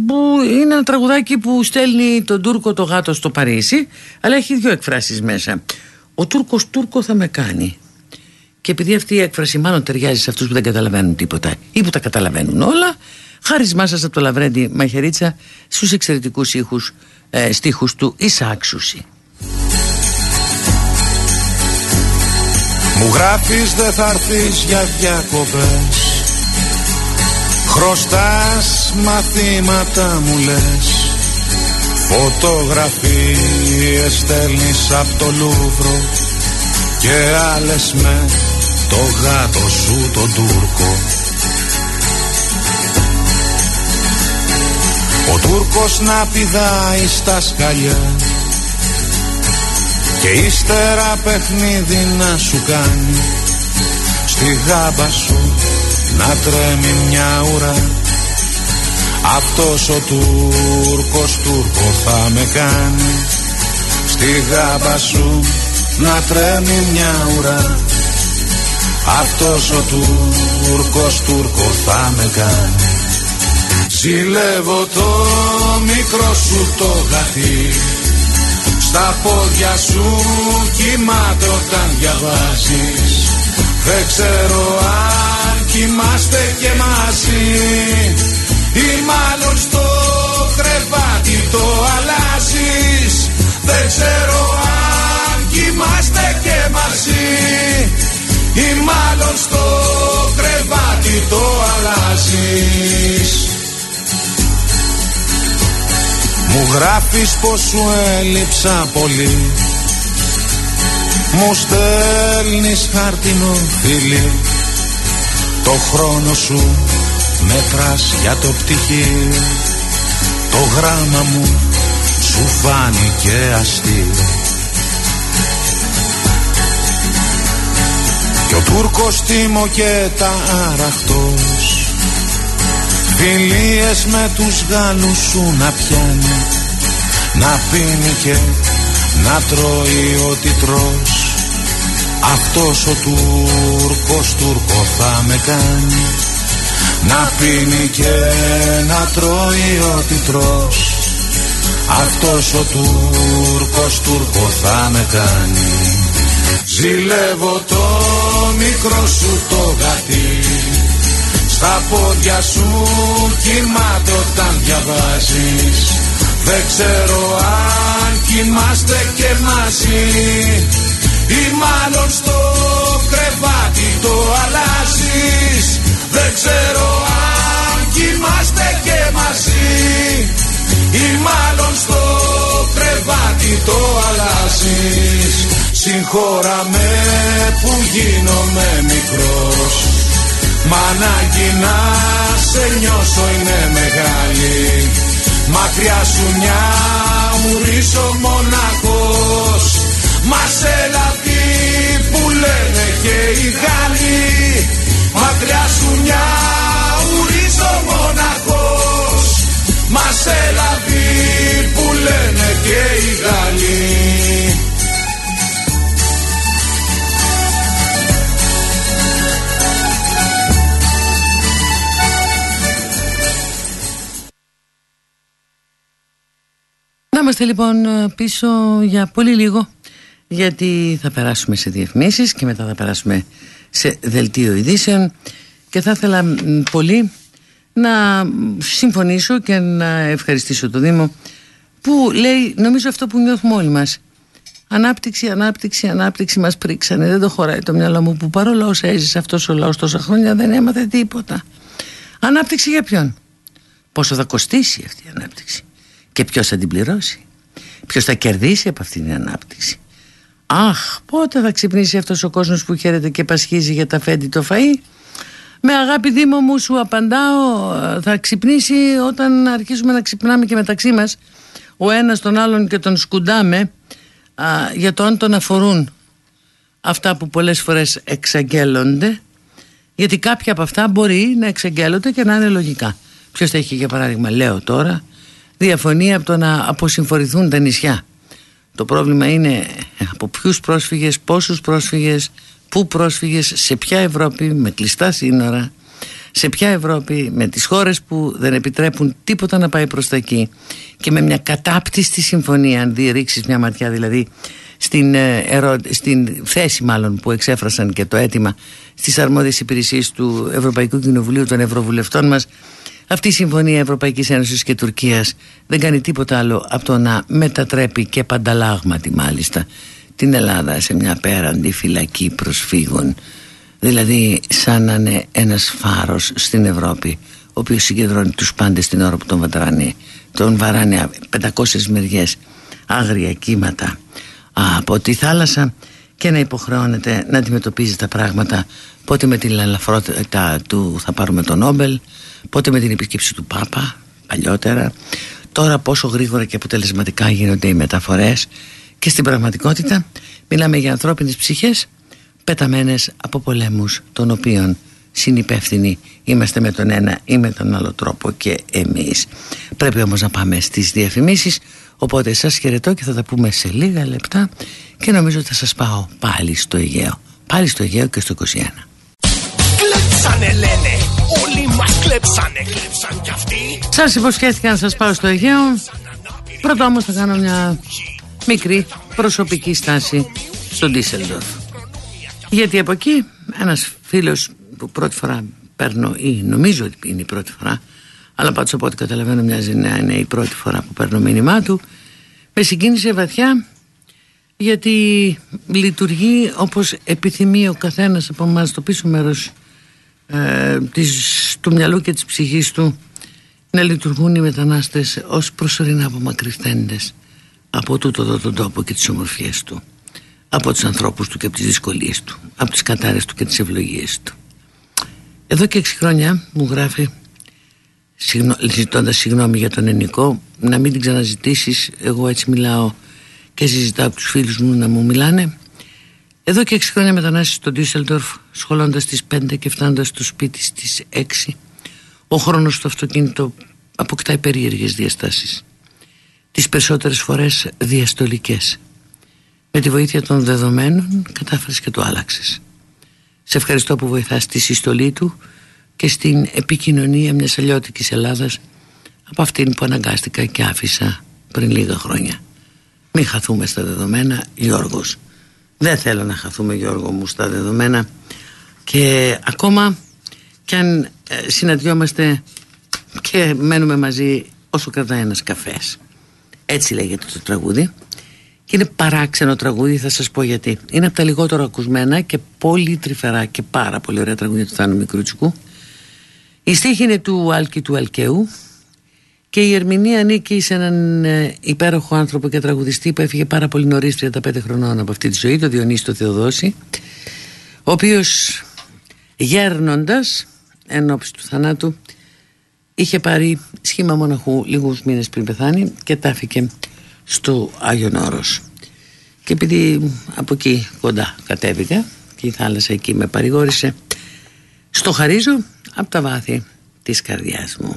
που είναι ένα τραγουδάκι που στέλνει τον Τούρκο το γάτο στο Παρίσι αλλά έχει δύο εκφράσεις μέσα. Ο Τούρκος Τούρκο θα με κάνει. Και επειδή αυτή η έκφραση μάλλον ταιριάζει σε αυτούς που δεν καταλαβαίνουν τίποτα ή που τα καταλαβαίνουν όλα χάρισμά σας από το Λαβρέντι Μαχαιρίτσα στους εξαιρετικούς ήχους ε, στίχους του Ισάξουση Μου γράφεις δεν θα έρθεις για διακοπές Χρωστάς μαθήματα μου λες Φωτογραφίες στέλνεις από το Λούβρο Και άλλες με το γάτο σου τον Τούρκο. Ο Τούρκος να πηδάει στα σκαλιά Και ύστερα παιχνίδι να σου κάνει Στη γάμπα σου να τρέμει μια ουρά. Αυτός ο Τούρκος Τούρκο θα με κάνει. Στη γάμπα σου να τρέμει μια ουρά. Αυτός ο Τούρκος Τούρκο θα με κάνει. Ζηλεύω το μικρό σου το γαθί Στα πόδια σου κοιμάται όταν διαβάζεις. Δεν ξέρω αν κοιμάστε και μαζί. Ή μάλλον στο κρεβάτι το αλλάζεις. Δεν ξέρω αν κοιμάστε και μαζί. Ή μάλλον στο κρεβάτι το αλλάζεις. Μου γράφεις πως σου έλειψα πολύ. Μου στέλνεις χάρτινο φίλι το χρόνο σου μέτρας για το πτυχίο. Το γράμμα μου σου φάνηκε αστείο. Κι ο Τούρκος τίμο και τα αραχτός Φιλίες με τους Γάλλους σου να πιάνει Να πίνει και να τρώει ό,τι τρως αυτός ο Τούρκος Τούρκο θα με κάνει Να πίνει και να τρώει ό,τι τρως. Αυτός ο Τούρκος Τούρκο θα με κάνει. Ζηλεύω το μικρό σου το γατί. Στα πόδια σου κοιμάται όταν διαβάζεις. Δεν ξέρω αν κοιμάστε και μαζί ή μάλλον στο κρεβάτι το αλλάζεις. Δεν ξέρω αν κοιμάστε και μαζί. Ή μάλλον στο κρεβάτι το αλλάζεις. Συγχώρα με που γίνομαι μικρός. Μα ανάγκη να σε νιώσω είναι μεγάλη. Μακριά σου μια μου ρίσω μοναχός Μας έλαβε που λένε και οι Γάλλοι. Μακριά σου μια ουρίζω μοναχός. Μας έλαβε που λένε και οι Γάλλοι. Να είμαστε λοιπόν πίσω για πολύ λίγο γιατί θα περάσουμε σε διαφημίσεις και μετά θα περάσουμε σε δελτίο ειδήσεων και θα ήθελα πολύ να συμφωνήσω και να ευχαριστήσω το Δήμο που λέει νομίζω αυτό που νιώθουμε όλοι μας Ανάπτυξη, ανάπτυξη, ανάπτυξη μας πρίξανε Δεν το χωράει το μυαλό μου που παρόλο όσα έζησε αυτός ο λαός τόσα χρόνια δεν έμαθε τίποτα Ανάπτυξη για ποιον; Πόσο θα κοστίσει αυτή η ανάπτυξη Και ποιος θα την πληρώσει; Ποιος θα κερδίσει από αυτή την ανάπτυξη; Αχ, πότε θα ξυπνήσει αυτός ο κόσμος που χαίρεται και πασχίζει για τα φέντη το φαΐ; Με αγάπη Δήμο μου σου απαντάω, θα ξυπνήσει όταν αρχίσουμε να ξυπνάμε και μεταξύ μας ο ένας τον άλλον και τον σκουντάμε α, για το αν τον αφορούν αυτά που πολλές φορές εξαγγέλλονται γιατί κάποια από αυτά μπορεί να εξαγγέλλονται και να είναι λογικά. Ποιος θα έχει για παράδειγμα, λέω τώρα, διαφωνία από το να αποσυμφορηθούν τα νησιά. Το πρόβλημα είναι από ποιους πρόσφυγες, πόσους πρόσφυγες, πού πρόσφυγες, σε ποια Ευρώπη, με κλειστά σύνορα, σε ποια Ευρώπη, με τις χώρες που δεν επιτρέπουν τίποτα να πάει προς τα εκεί και με μια κατάπτυστη συμφωνία, αν δει ρίξεις μια ματιά δηλαδή στην, ε, στην θέση μάλλον που εξέφρασαν και το αίτημα στις αρμόδιες υπηρεσίες του Ευρωπαϊκού Κοινοβουλίου των Ευρωβουλευτών μας αυτή η συμφωνία Ευρωπαϊκής Ένωσης και Τουρκίας δεν κάνει τίποτα άλλο από το να μετατρέπει και πανταλάγματι μάλιστα την Ελλάδα σε μια πέραντη φυλακή προσφύγων. Δηλαδή σαν να είναι ένας φάρος στην Ευρώπη ο οποίος συγκεντρώνει τους πάντες την ώρα που τον βαράνε τον βαράνε 500 μεριές άγρια κύματα από τη θάλασσα και να υποχρεώνεται να αντιμετωπίζει τα πράγματα πότε με την ελαφρότητα του θα πάρουμε τον Νόμπελ πότε με την επισκέψη του Πάπα παλιότερα. Τώρα πόσο γρήγορα και αποτελεσματικά γίνονται οι μεταφορές. Και στην πραγματικότητα μιλάμε για ανθρώπινες ψυχές πεταμένες από πολέμους των οποίων συνυπεύθυνοι είμαστε με τον ένα ή με τον άλλο τρόπο και εμείς. Πρέπει όμως να πάμε στις διαφημίσεις οπότε σας χαιρετώ και θα τα πούμε σε λίγα λεπτά και νομίζω ότι θα σας πάω πάλι στο Αιγαίο. Πάλι στο Αιγαίο και στο 21 Κλέψανε λένε, όλοι μας κλέψανε, κλέψαν κι αυτοί. Σας υποσχέθηκα να σας πάω στο Αιγαίο. Πρώτα όμως θα κάνω μια μικρή προσωπική στάση στο Ντίσσελντορφ. Γιατί από εκεί ένας φίλος που πρώτη φορά παίρνω ή νομίζω ότι είναι η πρώτη φορά αλλά πάντως από ό,τι καταλαβαίνω μοιάζει να είναι η πρώτη φορά που παίρνω μήνυμά του με συγκίνησε βαθιά γιατί λειτουργεί όπως επιθυμεί ο καθένας από εμάς. Το πίσω μέρος ε, της, του μυαλού και της ψυχής του να λειτουργούν οι μετανάστες ως προσωρινά απομακρυσθέντες από τούτο εδώ τον τόπο και τις ομορφιές του από τους ανθρώπους του και από τις δυσκολίες του από τις κατάρες του και τις ευλογίες του. Εδώ και έξι χρόνια μου γράφει ζητώντας συγγνώμη για τον ενικό να μην την ξαναζητήσεις εγώ έτσι μιλάω και συζητάω από τους φίλους μου να μου μιλάνε. Εδώ και έξι χρόνια μετανάστευση στο Ντίσσελντορφ σχολώντας τις πέντε και φτάνοντας στο σπίτι στις έξι ο χρόνος στο αυτοκίνητο αποκτάει περίεργες διαστάσεις τις περισσότερες φορές διαστολικές με τη βοήθεια των δεδομένων κατάφερες και το άλλαξες σε ευχαριστώ που βοηθάς στη συστολή του και στην επικοινωνία μιας αλλιώτικης Ελλάδας από αυτήν που αναγκάστηκα και άφησα πριν λίγα χρόνια. Μην χαθούμε στα δεδομένα, Γιώργος. Δεν θέλω να χαθούμε, Γιώργο μου, στα δεδομένα και ακόμα κι αν ε, συναντιόμαστε και μένουμε μαζί όσο κρατάει ένας καφές. Έτσι λέγεται το τραγούδι. Και είναι παράξενο τραγούδι, θα σας πω γιατί. Είναι από τα λιγότερο ακουσμένα και πολύ τρυφερά και πάρα πολύ ωραία τραγούδια του Θάνου Μικρούτσικου. Η στίχη είναι του Άλκη του Αλκαίου και η ερμηνεία ανήκει σε έναν ε, υπέροχο άνθρωπο και τραγουδιστή που έφυγε πάρα πολύ νωρίς 35 χρονών από αυτή τη ζωή, το Διονύση το Θεοδόση, ο οποίος γέρνοντας εν ώψη του θανάτου είχε πάρει σχήμα μοναχού λίγους μήνες πριν πεθάνει και τάφηκε στο Άγιον Όρος. Και επειδή από εκεί κοντά κατέβηκα και η θάλασσα εκεί με παρηγόρησε στο χαρίζω από τα βάθη της καρδιάς μου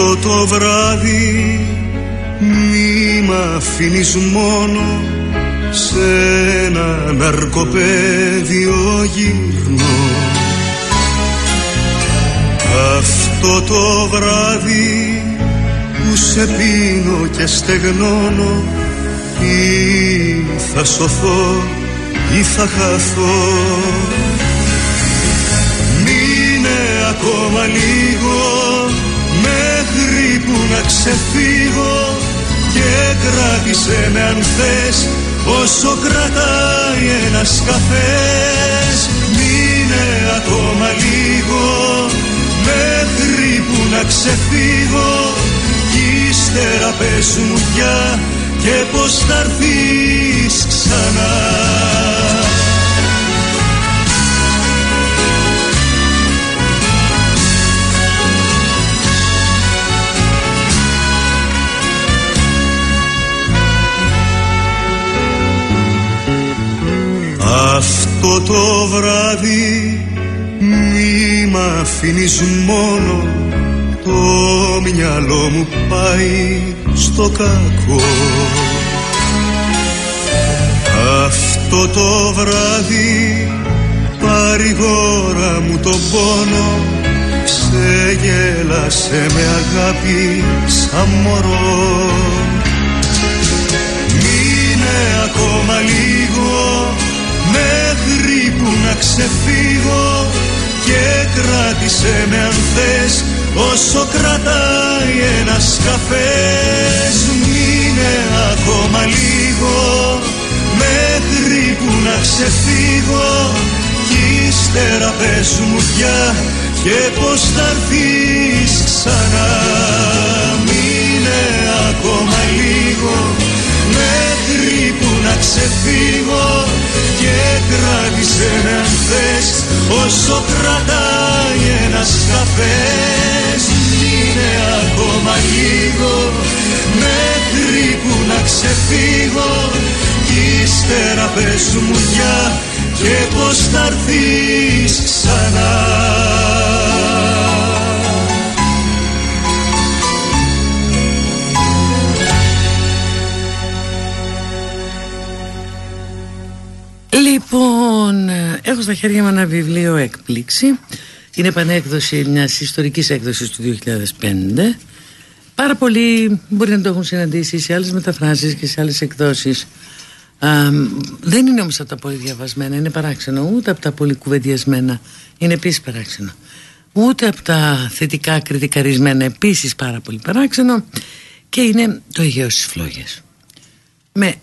Αυτό το βράδυ μη μ' αφήνεις μόνο σε ένα ναρκοπέδιο γυρνώ. Αυτό το βράδυ που σε πίνω και στεγνώνω ή θα σωθώ ή θα χαθώ. Μείνε ακόμα λίγο μέχρι που να ξεφύγω και κράτησε με αν θες όσο κρατάει ένας καφές. Μείνε ακόμα λίγο μέχρι που να ξεφύγω. Κι ύστερα πες μου πια και πως θα έρθεις ξανά Αυτό το βράδυ μη μ' αφήνεις μόνο. Το μυαλό μου πάει στο κακό. Αυτό το βράδυ παρηγόρα μου το πόνο. Ξεγέλασε με αγάπη σαν μωρό. Μείνε ακόμα λίγο μέχρι που να ξεφύγω και κράτησε με αν θες. Όσο κρατάει ένας καφές μείνε ακόμα λίγο. Μέχρι που να ξεφύγω κι ύστερα πες μου πια και πως θα έρθεις ξανά. Μείνε ακόμα λίγο. Μέχρι που να ξεφύγω και κράτησε με αν θες όσο κρατάει ένας καφές. Είναι ακόμα λίγο μέχρι που να ξεφύγω. Κι ύστερα πες μου πια και πως θα έρθεις ξανά έχω στα χέρια μου ένα βιβλίο έκπληξη. Είναι επανέκδοση μιας ιστορικής έκδοσης του 2005. Πάρα πολλοί μπορεί να το έχουν συναντήσει σε άλλες μεταφράσεις και σε άλλες εκδόσεις. δεν είναι όμως από τα πολύ διαβασμένα, είναι παράξενο. Ούτε από τα πολύ κουβεντιασμένα, είναι επίσης παράξενο. Ούτε από τα θετικά κριτικαρισμένα, επίσης πάρα πολύ παράξενο. Και είναι το Αιγαίο στι Φλόγε. Με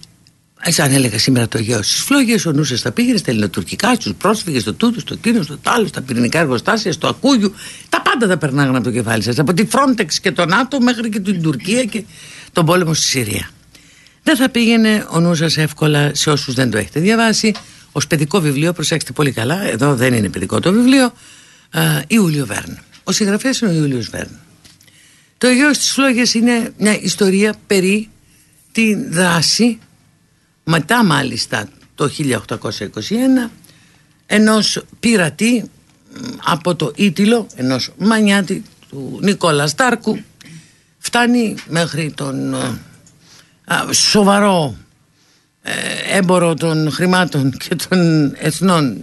αν έλεγα σήμερα το γιο στις φλόγες, ο νου θα πήγαινε στα ελληνοτουρκικά, στους πρόσφυγες, στο τούτο, στο κίνο, στο τάλο, στα πυρηνικά εργοστάσια, στο ακούγιου. Τα πάντα τα περνάγανε από το κεφάλι σας. Από τη Frontex και τον ΝΑΤΟ μέχρι και την Τουρκία και τον πόλεμο στη Συρία. Δεν θα πήγαινε ο νου σα εύκολα σε όσους δεν το έχετε διαβάσει. Ω παιδικό βιβλίο, προσέξτε πολύ καλά, εδώ δεν είναι παιδικό το βιβλίο, Ιούλιο Βέρν. Ο συγγραφέας είναι ο Ιούλιος Βέρν. Το Αιγαίο στις Φλόγες είναι μια ιστορία περί τη δράση μετά μάλιστα το 1821 ενός πειρατή από το Ήτυλο ενός μανιάτη του Νικόλα Στάρκου φτάνει μέχρι τον σοβαρό ε, έμπορο των χρημάτων και των εθνών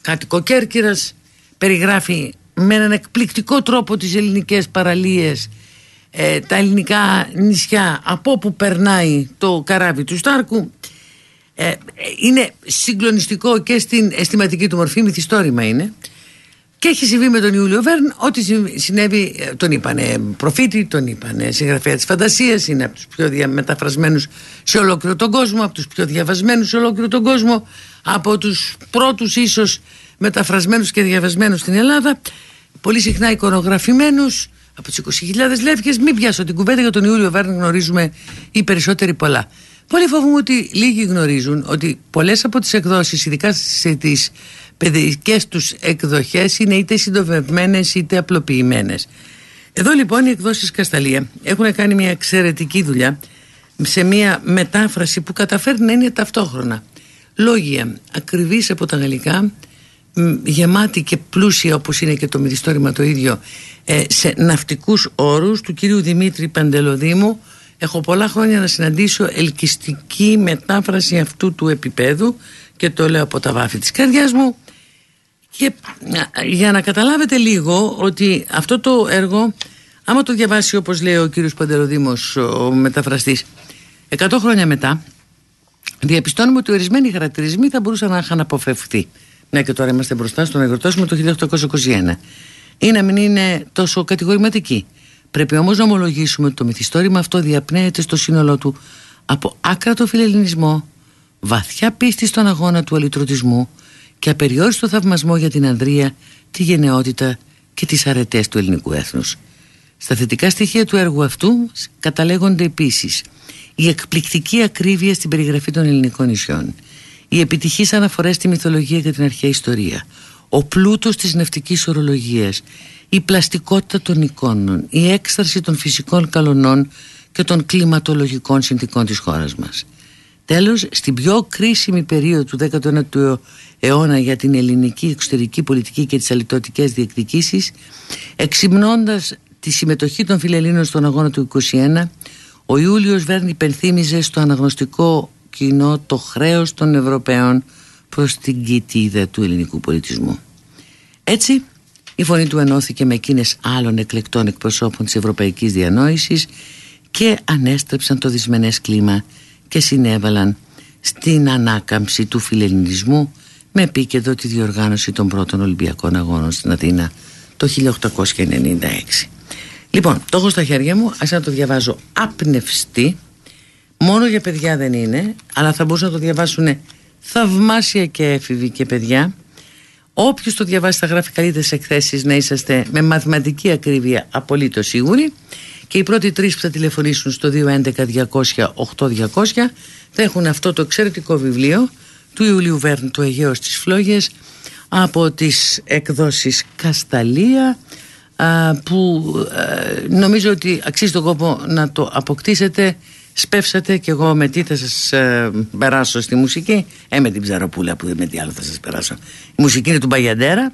κάτοικο Κέρκυρας περιγράφει με έναν εκπληκτικό τρόπο τις ελληνικές παραλίες ε, τα ελληνικά νησιά από όπου περνάει το καράβι του Στάρκου ε, είναι συγκλονιστικό και στην αισθηματική του μορφή, μυθιστόρημα είναι. Και έχει συμβεί με τον Ιούλιο Βέρν ό,τι συνέβη, ε, τον είπανε προφήτη, τον είπανε συγγραφέα της φαντασίας, είναι από τους πιο δια, μεταφρασμένους σε ολόκληρο τον κόσμο, από τους πιο διαβασμένους σε ολόκληρο τον κόσμο, από τους πρώτους ίσως μεταφρασμένους και διαβασμένους στην Ελλάδα, πολύ συχνά εικονογραφημένους, από τις 20.000 λεύκες, μην πιάσω την κουβέντα για τον Ιούλιο Βέρν γνωρίζουμε οι περισσότεροι πολλά. Πολύ φοβούμαι ότι λίγοι γνωρίζουν ότι πολλές από τις εκδόσεις, ειδικά σε τις παιδικές τους εκδοχές, είναι είτε συντοβευμένες είτε απλοποιημένες. Εδώ λοιπόν οι εκδόσεις Κασταλία έχουν κάνει μια εξαιρετική δουλειά σε μια μετάφραση που καταφέρει να είναι ταυτόχρονα. Λόγια ακριβής από τα γαλλικά, γεμάτη και πλούσια όπως είναι και το μυθιστόρημα το ίδιο ε, σε ναυτικούς όρους του κυρίου Δημήτρη Παντελοδήμου Έχω πολλά χρόνια να συναντήσω ελκυστική μετάφραση αυτού του επίπεδου και το λέω από τα βάφη της καρδιάς μου. Και για να καταλάβετε λίγο ότι αυτό το έργο άμα το διαβάσει όπως λέει ο κύριος Παντεροδήμος ο μεταφραστής 100 χρόνια μετά διαπιστώνουμε ότι ορισμένοι χαρακτηρισμοί θα μπορούσαν να είχαν αποφευχθεί. Ναι και τώρα είμαστε μπροστά στο να εγκροτώσουμε το 1821 ή να μην είναι τόσο κατηγορηματικοί Πρέπει όμως να ομολογήσουμε ότι το μυθιστόρημα αυτό διαπνέεται στο σύνολό του από άκρατο φιλελληνισμό, βαθιά πίστη στον αγώνα του αλυτρωτισμού και απεριόριστο θαυμασμό για την ανδρεία, τη γενναιότητα και τις αρετές του ελληνικού έθνους. Στα θετικά στοιχεία του έργου αυτού καταλέγονται επίσης η εκπληκτική ακρίβεια στην περιγραφή των ελληνικών νησιών, οι επιτυχείς αναφορές στη μυθολογία και την αρχαία ιστορία, ο πλούτος της νευτικής ορολογίας, η πλαστικότητα των εικόνων, η έκσταση των φυσικών καλονών και των κλιματολογικών συνθήκων της χώρας μας. Τέλος, στην πιο κρίσιμη περίοδο του 19ου αιώνα για την ελληνική εξωτερική πολιτική και τις αλυτωτικές διεκδικήσεις, εξυμνώντας τη συμμετοχή των φιλελλήνων στον αγώνα του 21, ο Ιούλιος Βέρνη υπενθύμιζε στο αναγνωστικό κοινό το χρέος των Ευρωπαίων προς την κοιτίδα του ελληνικού πολιτισμού. Έτσι, η φωνή του ενώθηκε με εκείνες άλλων εκλεκτών εκπροσώπων της ευρωπαϊκής διανόησης και ανέστρεψαν το δυσμενές κλίμα και συνέβαλαν στην ανάκαμψη του φιλελληνισμού με επίκεντρο τη διοργάνωση των πρώτων Ολυμπιακών Αγώνων στην Αθήνα το 1896. Λοιπόν, το έχω στα χέρια μου, ας να το διαβάζω απνευστή, μόνο για παιδιά δεν είναι, αλλά θα μπορούσαν να το διαβάσουν θαυμάσια και έφηβοι και παιδιά. Όποιος το διαβάσει θα γράφει καλύτερες εκθέσεις να είσαστε με μαθηματική ακρίβεια απολύτως σίγουροι. Και οι πρώτοι τρεις που θα τηλεφωνήσουν στο 211-200-8200 θα έχουν αυτό το εξαιρετικό βιβλίο του Ιουλίου Βέρν του Αιγαίους στις Φλόγες από τις εκδόσεις Κασταλία που νομίζω ότι αξίζει τον κόπο να το αποκτήσετε σπεύσατε και εγώ με τι θα σας ε, περάσω στη μουσική. Ε με την ψαροπούλα που με τι άλλο θα σας περάσω. Η μουσική είναι του Μπαγιαντέρα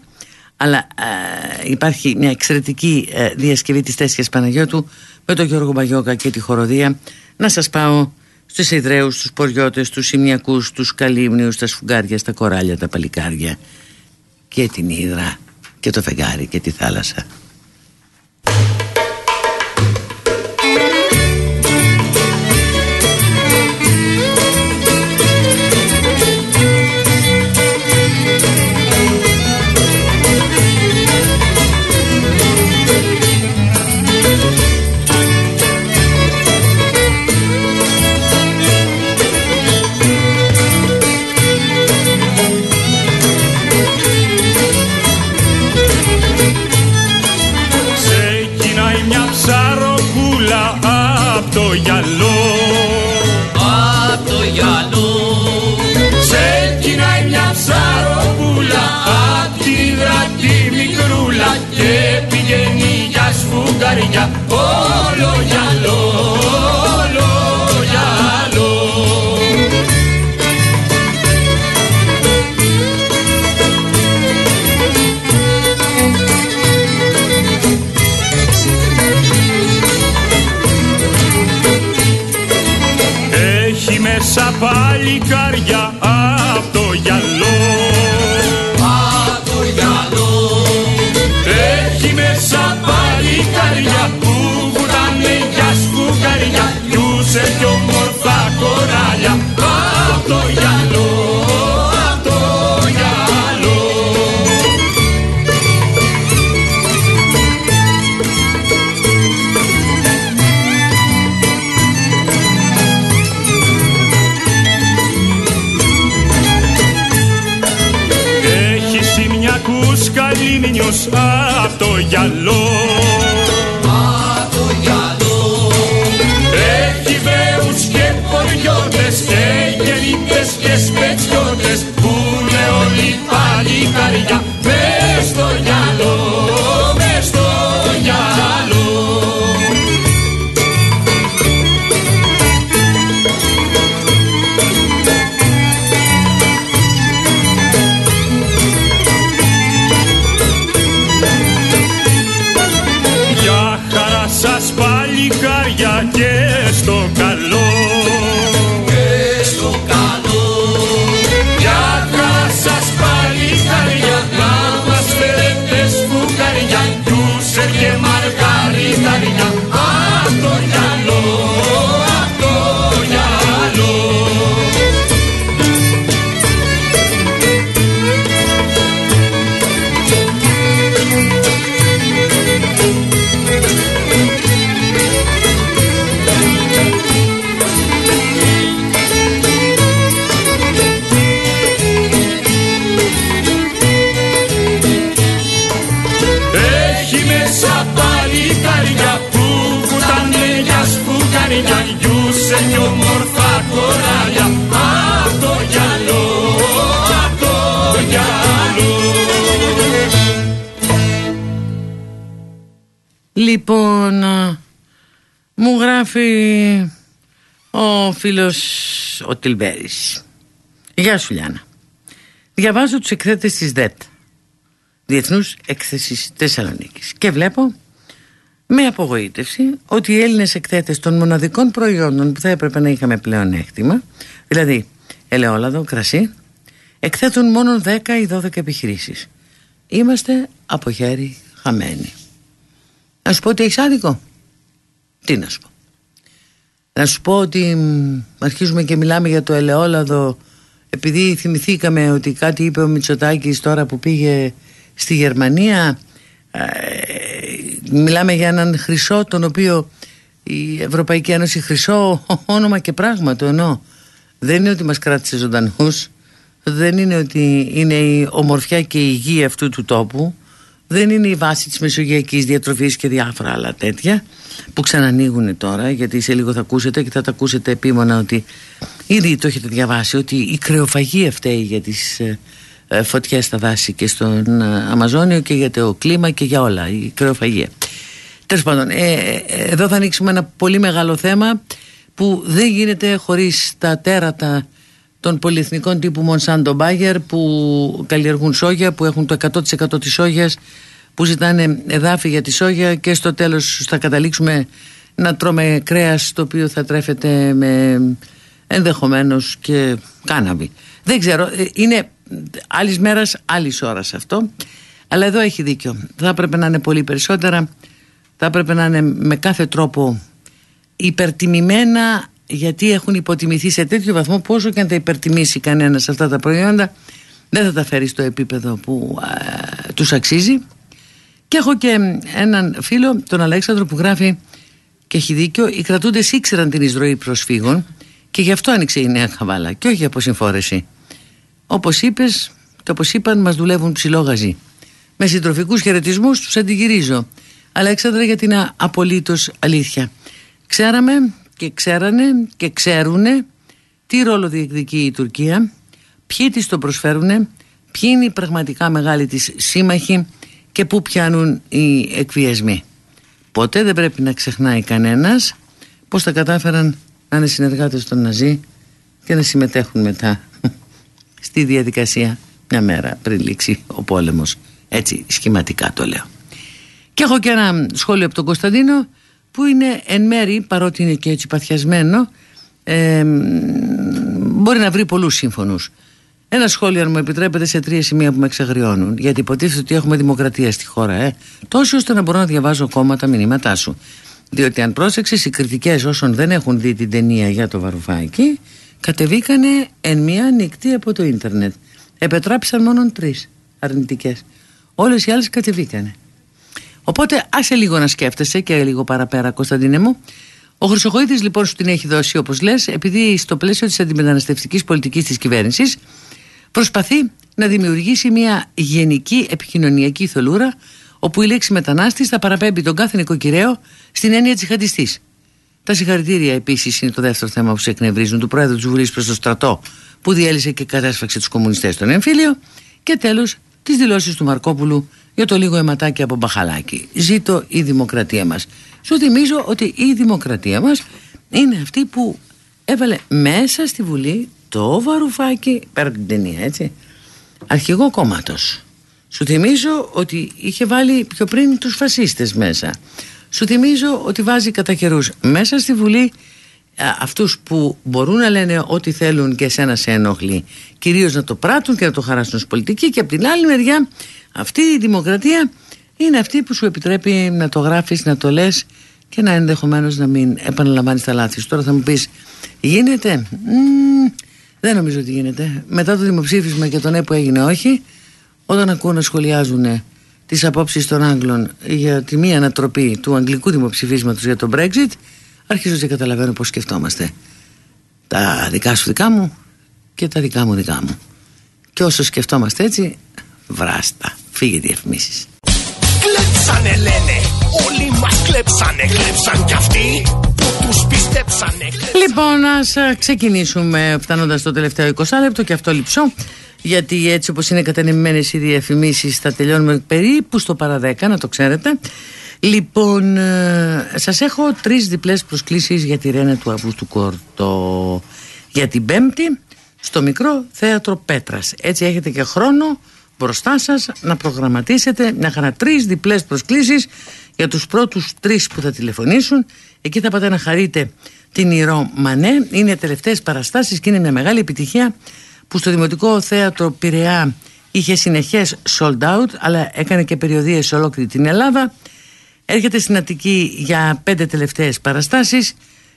αλλά ε, υπάρχει μια εξαιρετική ε, διασκευή της Τέσσιας Παναγιώτου με τον Γιώργο Μπαγιώκα και τη χοροδία. Να σας πάω στους Ιδραίους, στους Ποριώτες, στους Σημιακούς, στους Καλύμνιους, στα Σφουγγάρια, στα Κοράλια, τα Παλικάρια και την Ήδρα και το φεγγάρι και τη θάλασσα. Για όλο γυαλό, όλο γυαλό. Απ' το γράφει ο φίλος ο Τιλβέρης. Γεια σου Λιάννα. Διαβάζω τους εκθέτες της ΔΕΤ, Διεθνούς Έκθεσης Θεσσαλονίκης και βλέπω με απογοήτευση ότι οι Έλληνες εκθέτες των μοναδικών προϊόντων που θα έπρεπε να είχαμε πλέον έκτημα, δηλαδή ελαιόλαδο, κρασί, εκθέτουν μόνο 10 ή 12 επιχειρήσεις. Είμαστε από χέρι χαμένοι. Να σου πω ότι έχεις άδικο. Τι να σου πω. Να σου πω ότι αρχίζουμε και μιλάμε για το ελαιόλαδο. Επειδή θυμηθήκαμε ότι κάτι είπε ο Μητσοτάκης τώρα που πήγε στη Γερμανία ε, μιλάμε για έναν χρυσό τον οποίο η Ευρωπαϊκή Ένωση χρυσό όνομα και πράγμα το εννοώ. Δεν είναι ότι μας κράτησε ζωντανούς δεν είναι ότι είναι η ομορφιά και η υγεία αυτού του τόπου δεν είναι η βάση της μεσογειακής διατροφής και διάφορα άλλα τέτοια που ξανανοίγουν τώρα γιατί σε λίγο θα ακούσετε και θα τα ακούσετε επίμονα ότι ήδη το έχετε διαβάσει ότι η κρεοφαγία φταίει για τις ε, ε, φωτιές στα δάση και στον ε, Αμαζόνιο και για το κλίμα και για όλα η κρεοφαγία. Τέλος πάντων εδώ θα ανοίξουμε ένα πολύ μεγάλο θέμα που δεν γίνεται χωρίς τα τέρατα των πολυεθνικών τύπου Monsanto Bayer που καλλιεργούν σόγια, που έχουν το 100% της σόγιας, που ζητάνε εδάφη για τη σόγια και στο τέλος θα καταλήξουμε να τρώμε κρέας το οποίο θα τρέφεται με ενδεχομένως και κάναβη. Δεν ξέρω, ε, είναι άλλης μέρας, άλλης ώρας αυτό. Αλλά εδώ έχει δίκιο. Θα έπρεπε να είναι πολύ περισσότερα. Θα έπρεπε να είναι με κάθε τρόπο υπερτιμημένα γιατί έχουν υποτιμηθεί σε τέτοιο βαθμό που όσο και αν τα υπερτιμήσει κανένας αυτά τα προϊόντα δεν θα τα φέρει στο επίπεδο που α, τους αξίζει. Και έχω και έναν φίλο τον Αλέξανδρο που γράφει και έχει δίκιο οι κρατούντες ήξεραν την εισρωή προσφύγων και γι' αυτό άνοιξε η νέα χαβάλα και όχι από συμφόρεση. Όπως είπες και όπως είπαν μας δουλεύουν ψηλό γαζί. Με συντροφικούς χαιρετισμούς τους αντιγυρίζω. Αλέξανδρα για την απολύτως αλήθεια. Ξέραμε και ξέρανε και ξέρουνε τι ρόλο διεκδικεί η Τουρκία, ποιοι της το προσφέρουνε, ποιοι είναι οι πραγματικά μεγάλοι της σύμμαχοι και πού πιάνουν οι εκβιασμοί. Ποτέ δεν πρέπει να ξεχνάει κανένας πως τα κατάφεραν να είναι συνεργάτες των Ναζί και να συμμετέχουν μετά στη διαδικασία μια μέρα πριν λήξει ο πόλεμος. Έτσι σχηματικά το λέω. Και έχω και ένα σχόλιο από τον Κωνσταντίνο που είναι εν μέρη παρότι είναι και έτσι παθιασμένο ε, μπορεί να βρει πολλούς σύμφωνους. Ένα σχόλιο αν μου επιτρέπετε σε τρία σημεία που με εξαγριώνουν γιατί υποτίθεται ότι έχουμε δημοκρατία στη χώρα ε, τόσο ώστε να μπορώ να διαβάζω ακόμα τα μηνύματά σου. Διότι αν πρόσεξες οι κριτικές όσων δεν έχουν δει την ταινία για το Βαρουφάκι κατεβήκανε εν μία νυχτή από το ίντερνετ. Επετράπησαν μόνο τρεις αρνητικές. Όλες οι άλλες κατεβήκανε Οπότε άσε λίγο να σκέφτεσαι και λίγο παραπέρα Κωνσταντίνε μου. Ο Χρυσοχοίδης λοιπόν σου την έχει δώσει όπως λες επειδή στο πλαίσιο της αντιμεταναστευτικής πολιτικής της κυβέρνησης προσπαθεί να δημιουργήσει μια γενική επικοινωνιακή θολούρα όπου η λέξη μετανάστης θα παραπέμπει τον κάθε νοικοκυρέο στην έννοια της χαντιστής. Τα συγχαρητήρια επίσης είναι το δεύτερο θέμα που σε εκνευρίζουν του Πρόεδρου της Βουλής προς το στρατό που διέλυσε και κατέσφαξε τους κομμουνιστές στον εμφύλιο. Και τέλος, τις δηλώσεις του Μαρκόπουλου για το λίγο αιματάκι από μπαχαλάκι. Ζήτω η δημοκρατία μας. Σου θυμίζω ότι η δημοκρατία μας είναι αυτή που έβαλε μέσα στη Βουλή το βαρουφάκι, πέρα από την ταινία έτσι, αρχηγό κόμματος. Σου θυμίζω ότι είχε βάλει πιο πριν τους φασίστες μέσα. Σου θυμίζω ότι βάζει κατά καιρούς μέσα στη Βουλή αυτούς που μπορούν να λένε ό,τι θέλουν και εσένα σε ενοχλεί κυρίως να το πράττουν και να το χαράσουν ως πολιτική και από την άλλη μεριά αυτή η δημοκρατία είναι αυτή που σου επιτρέπει να το γράφεις, να το λες και να ενδεχομένως να μην επαναλαμβάνεις τα λάθη σου. Τώρα θα μου πεις, γίνεται; δεν νομίζω ότι γίνεται. Μετά το δημοψήφισμα και το ναι που έγινε όχι, όταν ακούω να σχολιάζουν τις απόψεις των Άγγλων για τη μία ανατροπή του αγγλικού δημοψηφίσματος για το Brexit, αρχίζω και καταλαβαίνω πώς σκεφτόμαστε. Τα δικά σου δικά μου και τα δικά μου δικά μου. Και όσο σκεφτόμαστε έτσι, βράστα. Φύγε διαφημίσεις. Κλέψανε λένε, όλοι μας κλέψανε, κλέψαν κι αυτοί που τους πιστέψανε. Λοιπόν, ας ξεκινήσουμε φτάνοντας στο τελευταίο 20 λεπτό και αυτό λειψό. Γιατί έτσι όπως είναι κατανεμημένες οι διαφημίσεις θα τελειώνουμε περίπου στο παραδέκα, να το ξέρετε. Λοιπόν, ε, σας έχω τρεις διπλές προσκλήσεις για τη Ρένα του Αυγούστου Κορτό για την Πέμπτη στο μικρό θέατρο Πέτρας. Έτσι έχετε και χρόνο μπροστά σας να προγραμματίσετε να χαρά τρεις διπλές προσκλήσεις για τους πρώτους τρεις που θα τηλεφωνήσουν. Εκεί θα πάτε να χαρείτε την Ηρώ Μανέ. Είναι τελευταίες παραστάσεις και είναι μια μεγάλη επιτυχία που στο Δημοτικό Θέατρο Πειραιά είχε συνεχές sold out αλλά έκανε και περιοδίες σε ολόκληρη την Ελλάδα. Έρχεται στην Αττική για πέντε τελευταίες παραστάσεις.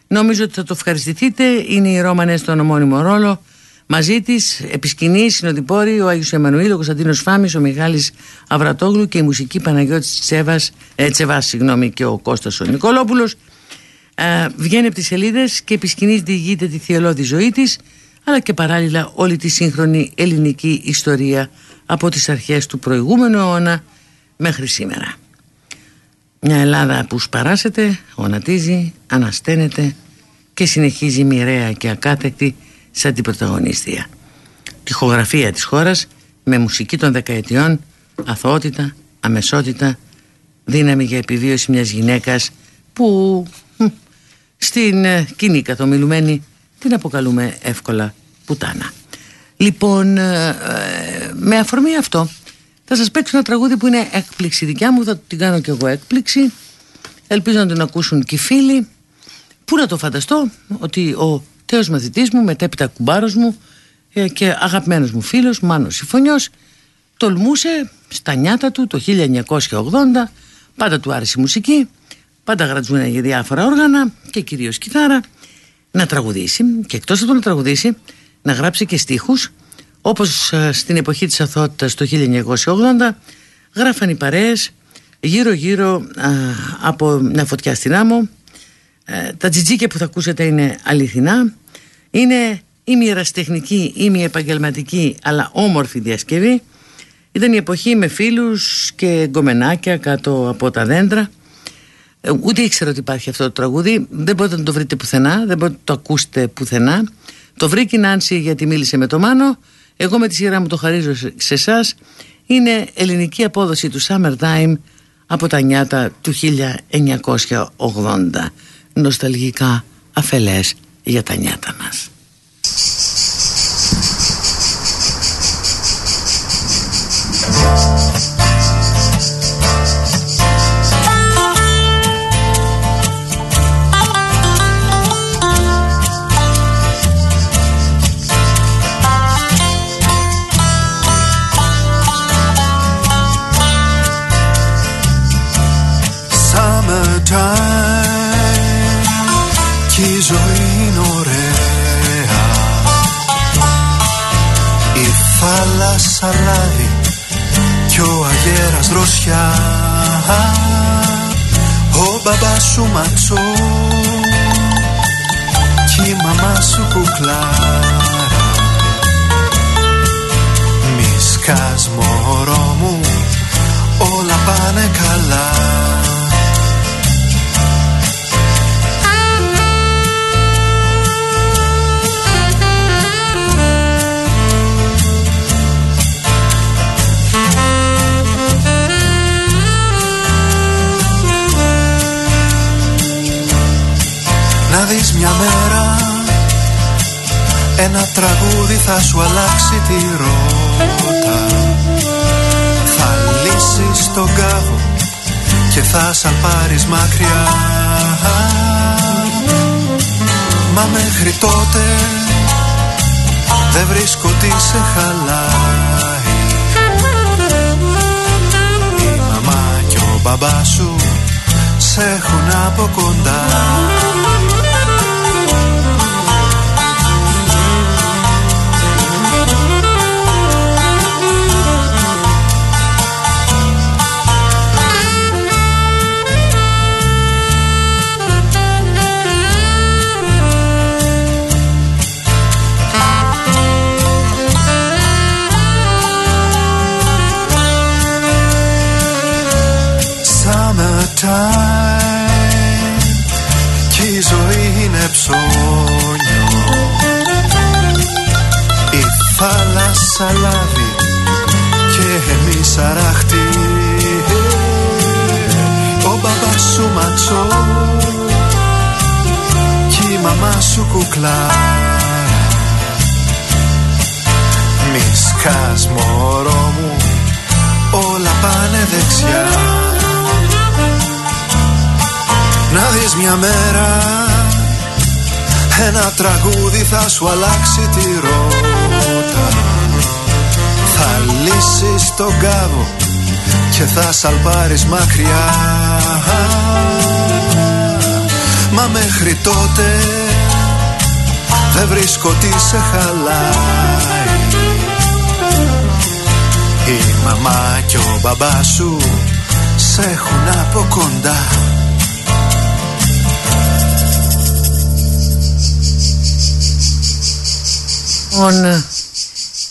Νομίζω ότι θα το ευχαριστηθείτε. Είναι η Ρώμανες στον ομώνυμο ρόλο. Μαζί της, επισκηνή, συνοδοιπόροι, ο Άγιος Εμμανουήλ, ο Κωνσταντίνος Φάμης, ο Μιχάλης Αβρατόγλου και η μουσική Παναγιώτης Τσέβας, ε, Τσεβά, συγγνώμη, και ο Κώστας ο Νικολόπουλος. Ε, βγαίνει από τις σελίδες και επισκηνής διηγείται τη θειολόδη ζωή της, αλλά και παράλληλα όλη τη σύγχρονη ελληνική ιστορία από τις αρχές του προηγούμενου αιώνα μέχρι σήμερα. Μια Ελλάδα που σπαράσεται, γονατίζει, ανασταίνεται και συνεχίζει μοιραία και ακάτεκτη σαν την πρωταγωνίστρια. Τυχογραφία της χώρας με μουσική των δεκαετιών, αθωότητα, αμεσότητα, δύναμη για επιβίωση μιας γυναίκας που στην ε, κοινή καθομιλουμένη την αποκαλούμε εύκολα πουτάνα. Λοιπόν, ε, ε, με αφορμή αυτό θα σας παίξω ένα τραγούδι που είναι έκπληξη δικιά μου, θα την κάνω κι εγώ έκπληξη. Ελπίζω να τον ακούσουν και οι φίλοι. Πού να το φανταστώ ότι ο τέος μαθητής μου, μετέπειτα κουμπάρος μου ε, και αγαπημένος μου φίλος, Μάνος Συμφωνιός, τολμούσε στα νιάτα του το 1980, πάντα του άρεσε η μουσική, πάντα γρατζούνε για διάφορα όργανα και κυρίως κιθάρα, να τραγουδήσει και εκτός από το να τραγουδήσει, να γράψει και στίχους, όπως ε, στην εποχή της αθότητας το 1980, γράφαν οι παρέες γύρω γύρω από μια φωτιά στην άμμο ε, τα τζιτζίκια που θα ακούσετε είναι αληθινά. Είναι ή μη εραστεχνική ή μη επαγγελματική αλλά όμορφη διασκευή. Ήταν η εποχή με φίλους και γκομενάκια κάτω από τα δέντρα. Ε, ούτε ήξερα ότι υπάρχει αυτό το τραγούδι. Δεν μπορείτε να το βρείτε πουθενά δεν μπορείτε να το ακούσετε πουθενά. Το βρήκε η Νάνση γιατί μίλησε με το Μάνο. Εγώ με τη σειρά μου το χαρίζω σε εσάς. είναι ελληνική απόδοση του Summertime από τα νιάτα του 1980 νοσταλγικά αφελές για τα νιάτα μας. Ο μπαμπάς σου ματσό κι η μαμά σου κουκλάρα. Μη σκάς μωρό μου όλα πάνε καλά μια μέρα. Ένα τραγούδι θα σου αλλάξει τη ρότα. Θα λύσεις τον κάβο Και θα σαλπάρεις μακριά. Μα μέχρι τότε Δεν βρίσκω τι σε χαλάει. Η μαμά και ο μπαμπάς σου σε έχουν από κοντά time. Ζωή είναι ψώνιο. Η θάλασσα λάβει και εμείς αράχτη ο μπαμπάς σου ματσό και η μαμά σου κουκλά. Μη σκάς μωρό μου όλα πάνε δεξιά. Να δεις μια μέρα. Ένα τραγούδι θα σου αλλάξει τη ρότα. Θα λύσεις τον κάβο και θα σαλπάρεις μακριά. Μα μέχρι τότε δεν βρίσκω τι σε χαλάει. Η μαμά και ο μπαμπάς σου σε έχουν από κοντά Λοιπόν,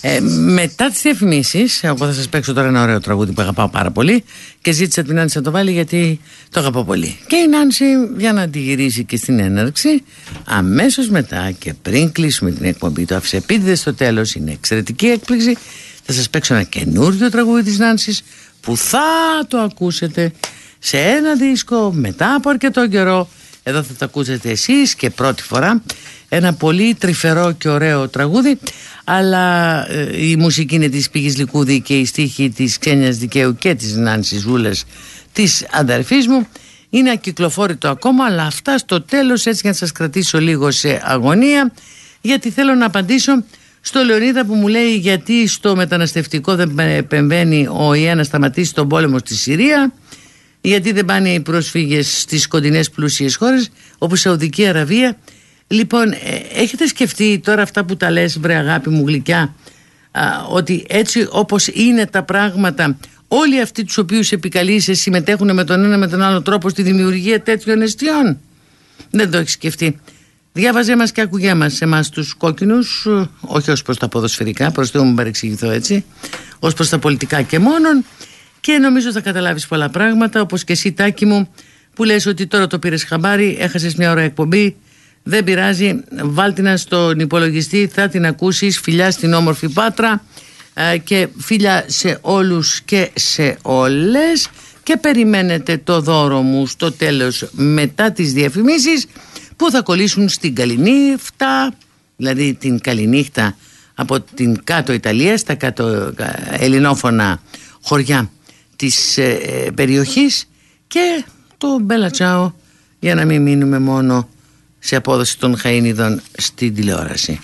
ε, μετά τις διαφημίσεις, εγώ θα σας παίξω τώρα ένα ωραίο τραγούδι που αγαπάω πάρα πολύ και ζήτησα την Νάνση να το βάλει γιατί το αγαπάω πολύ. Και η Νάνση, για να τη γυρίσει και στην έναρξη, αμέσως μετά και πριν κλείσουμε την εκπομπή, το αυσεπίτηδε στο τέλος είναι εξαιρετική έκπληξη. Θα σας παίξω ένα καινούριο τραγούδι της Νάνσης που θα το ακούσετε σε ένα δίσκο μετά από αρκετό καιρό. Εδώ θα το ακούσετε εσείς και πρώτη φορά ένα πολύ τρυφερό και ωραίο τραγούδι αλλά ε, η μουσική είναι της Πηγής Λικούδη και η στίχη της Ξένιας Δικαίου και της Νάνσης Ζούλες της αδερφής μου. Είναι ακυκλοφόρητο ακόμα αλλά αυτά στο τέλος έτσι για να σας κρατήσω λίγο σε αγωνία γιατί θέλω να απαντήσω στο Λεωνίδα που μου λέει γιατί στο μεταναστευτικό δεν επεμβαίνει ο ΙΕ να σταματήσει τον πόλεμο στη Συρία γιατί δεν πάνε οι πρόσφυγες στις κοντινές πλούσιες χώρες όπως η Σαουδική Αραβία Λοιπόν, ε, έχετε σκεφτεί τώρα αυτά που τα λες βρε αγάπη μου γλυκιά ότι έτσι όπως είναι τα πράγματα όλοι αυτοί τους οποίους επικαλείσαι συμμετέχουν με τον ένα με τον άλλο τρόπο στη δημιουργία τέτοιων αιστείων; Δεν το έχεις σκεφτεί. Διάβαζε μας και άκουγέ μας εμάς τους κόκκινους, ε, όχι ως προς τα ποδοσφαιρικά, προς το μου παρεξηγηθώ έτσι, ως προς τα πολιτικά και μόνον και νομίζω θα καταλάβεις πολλά πράγματα όπως και εσύ Τάκη μου που λες ότι τώρα το πήρες χαμπάρι, έχασες μια ώρα εκπομπή δεν πειράζει, βάλτινα στον υπολογιστή, θα την ακούσεις. Φιλιά στην όμορφη Πάτρα. Ε, και φιλιά σε όλους και σε όλες. Και περιμένετε το δώρο μου στο τέλος μετά τις διαφημίσεις που θα κολλήσουν στην Καληνύφτα, δηλαδή την Καληνύχτα από την κάτω Ιταλία, στα κάτω ε, ελληνόφωνα χωριά της ε, περιοχής. Και το Μπέλα Τσάο για να μην μείνουμε μόνο σε απόδοση των Χαΐνιδων στην τηλεόραση.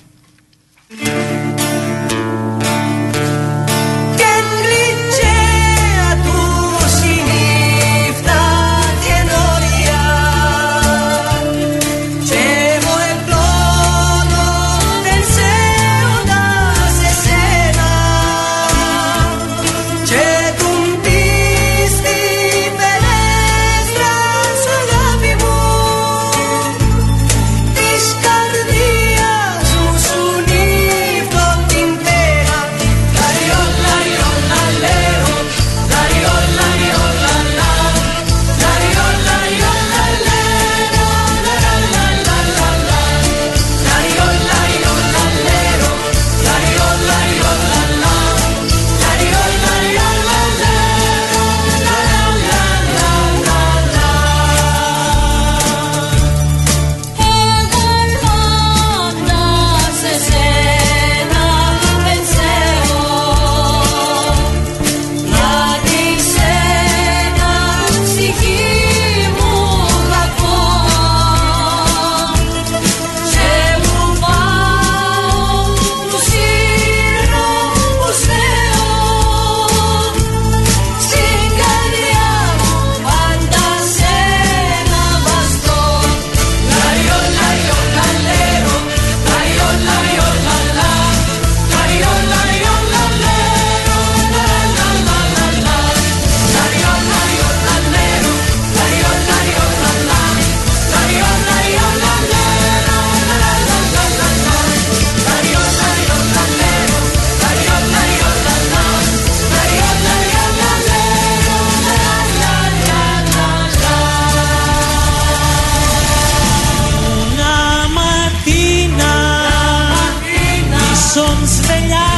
Somos svegliato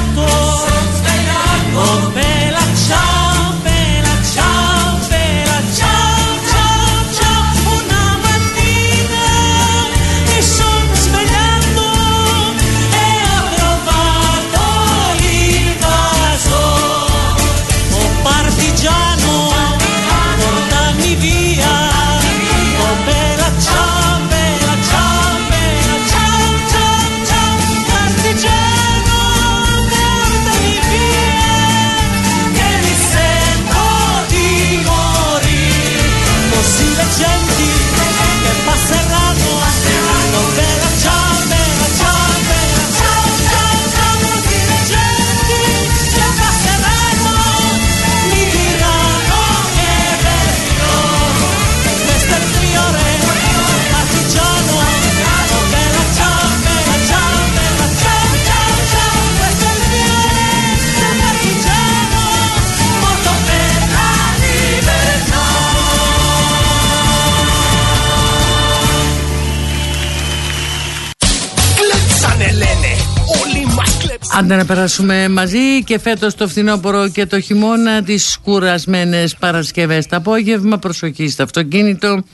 Άντε να περάσουμε μαζί και φέτος το φθινόπωρο και το χειμώνα τις κουρασμένες Παρασκευές. Το απόγευμα προσοχή στο αυτοκίνητο.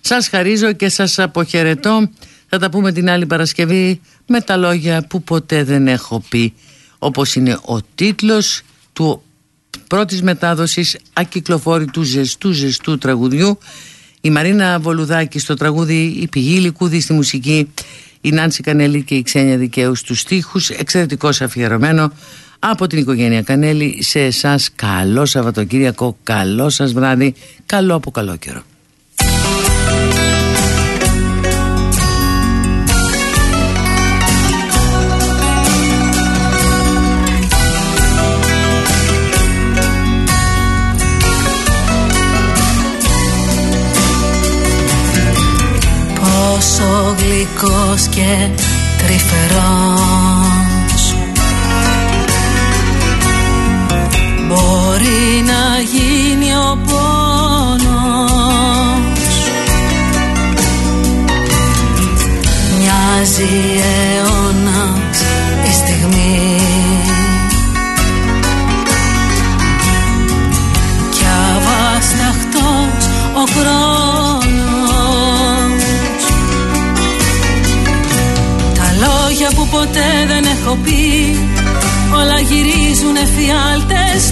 Σας χαρίζω και σας αποχαιρετώ. Θα τα πούμε την άλλη Παρασκευή με τα λόγια που ποτέ δεν έχω πει όπως είναι ο τίτλος του πρώτης μετάδοσης ακυκλοφόρητου ζεστού ζεστού τραγουδιού. Η Μαρίνα Βολουδάκη στο τραγούδι «Η πηγή Λυκούδη» στη μουσική η Νάνση Κανέλη και η Ξένια Δικαίου στους στίχους εξαιρετικός αφιερωμένο από την οικογένεια Κανέλη σε εσάς. Καλό Σαββατοκύριακο καλό σας βράδυ καλό από καλό καιρό τόσο γλυκός και τρυφερός. Μπορεί να γίνει ο πόνος. Μοιάζει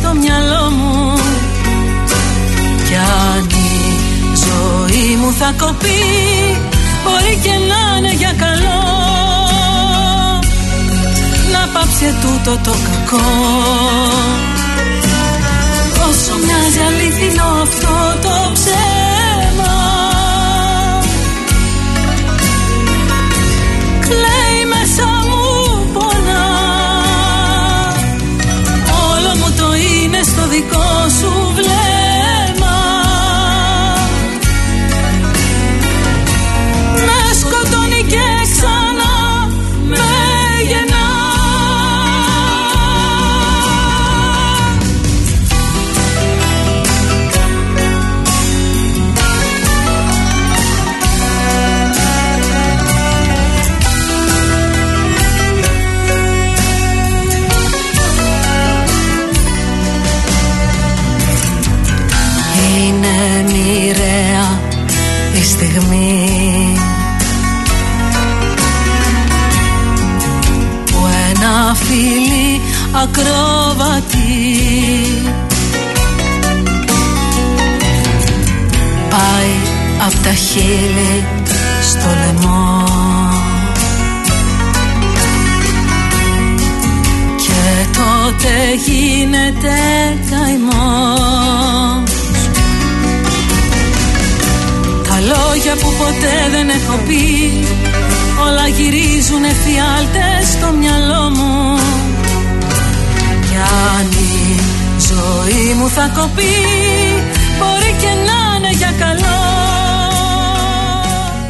στο μυαλό μου. Κι αν η ζωή μου θα κοπεί Μπορεί και να είναι για καλό. Να πάψει τούτο το κακό. Όσο μοιάζει αλήθινο αυτό το είναι ακρόβατη. Πάει απ' τα χείλη στο λαιμό. Και τότε γίνεται καημός. Τα λόγια που ποτέ δεν έχω πει Όλα γυρίζουν εφιάλτες στο μυαλό μου Κι αν η ζωή μου θα κοπεί Μπορεί και να είναι για καλό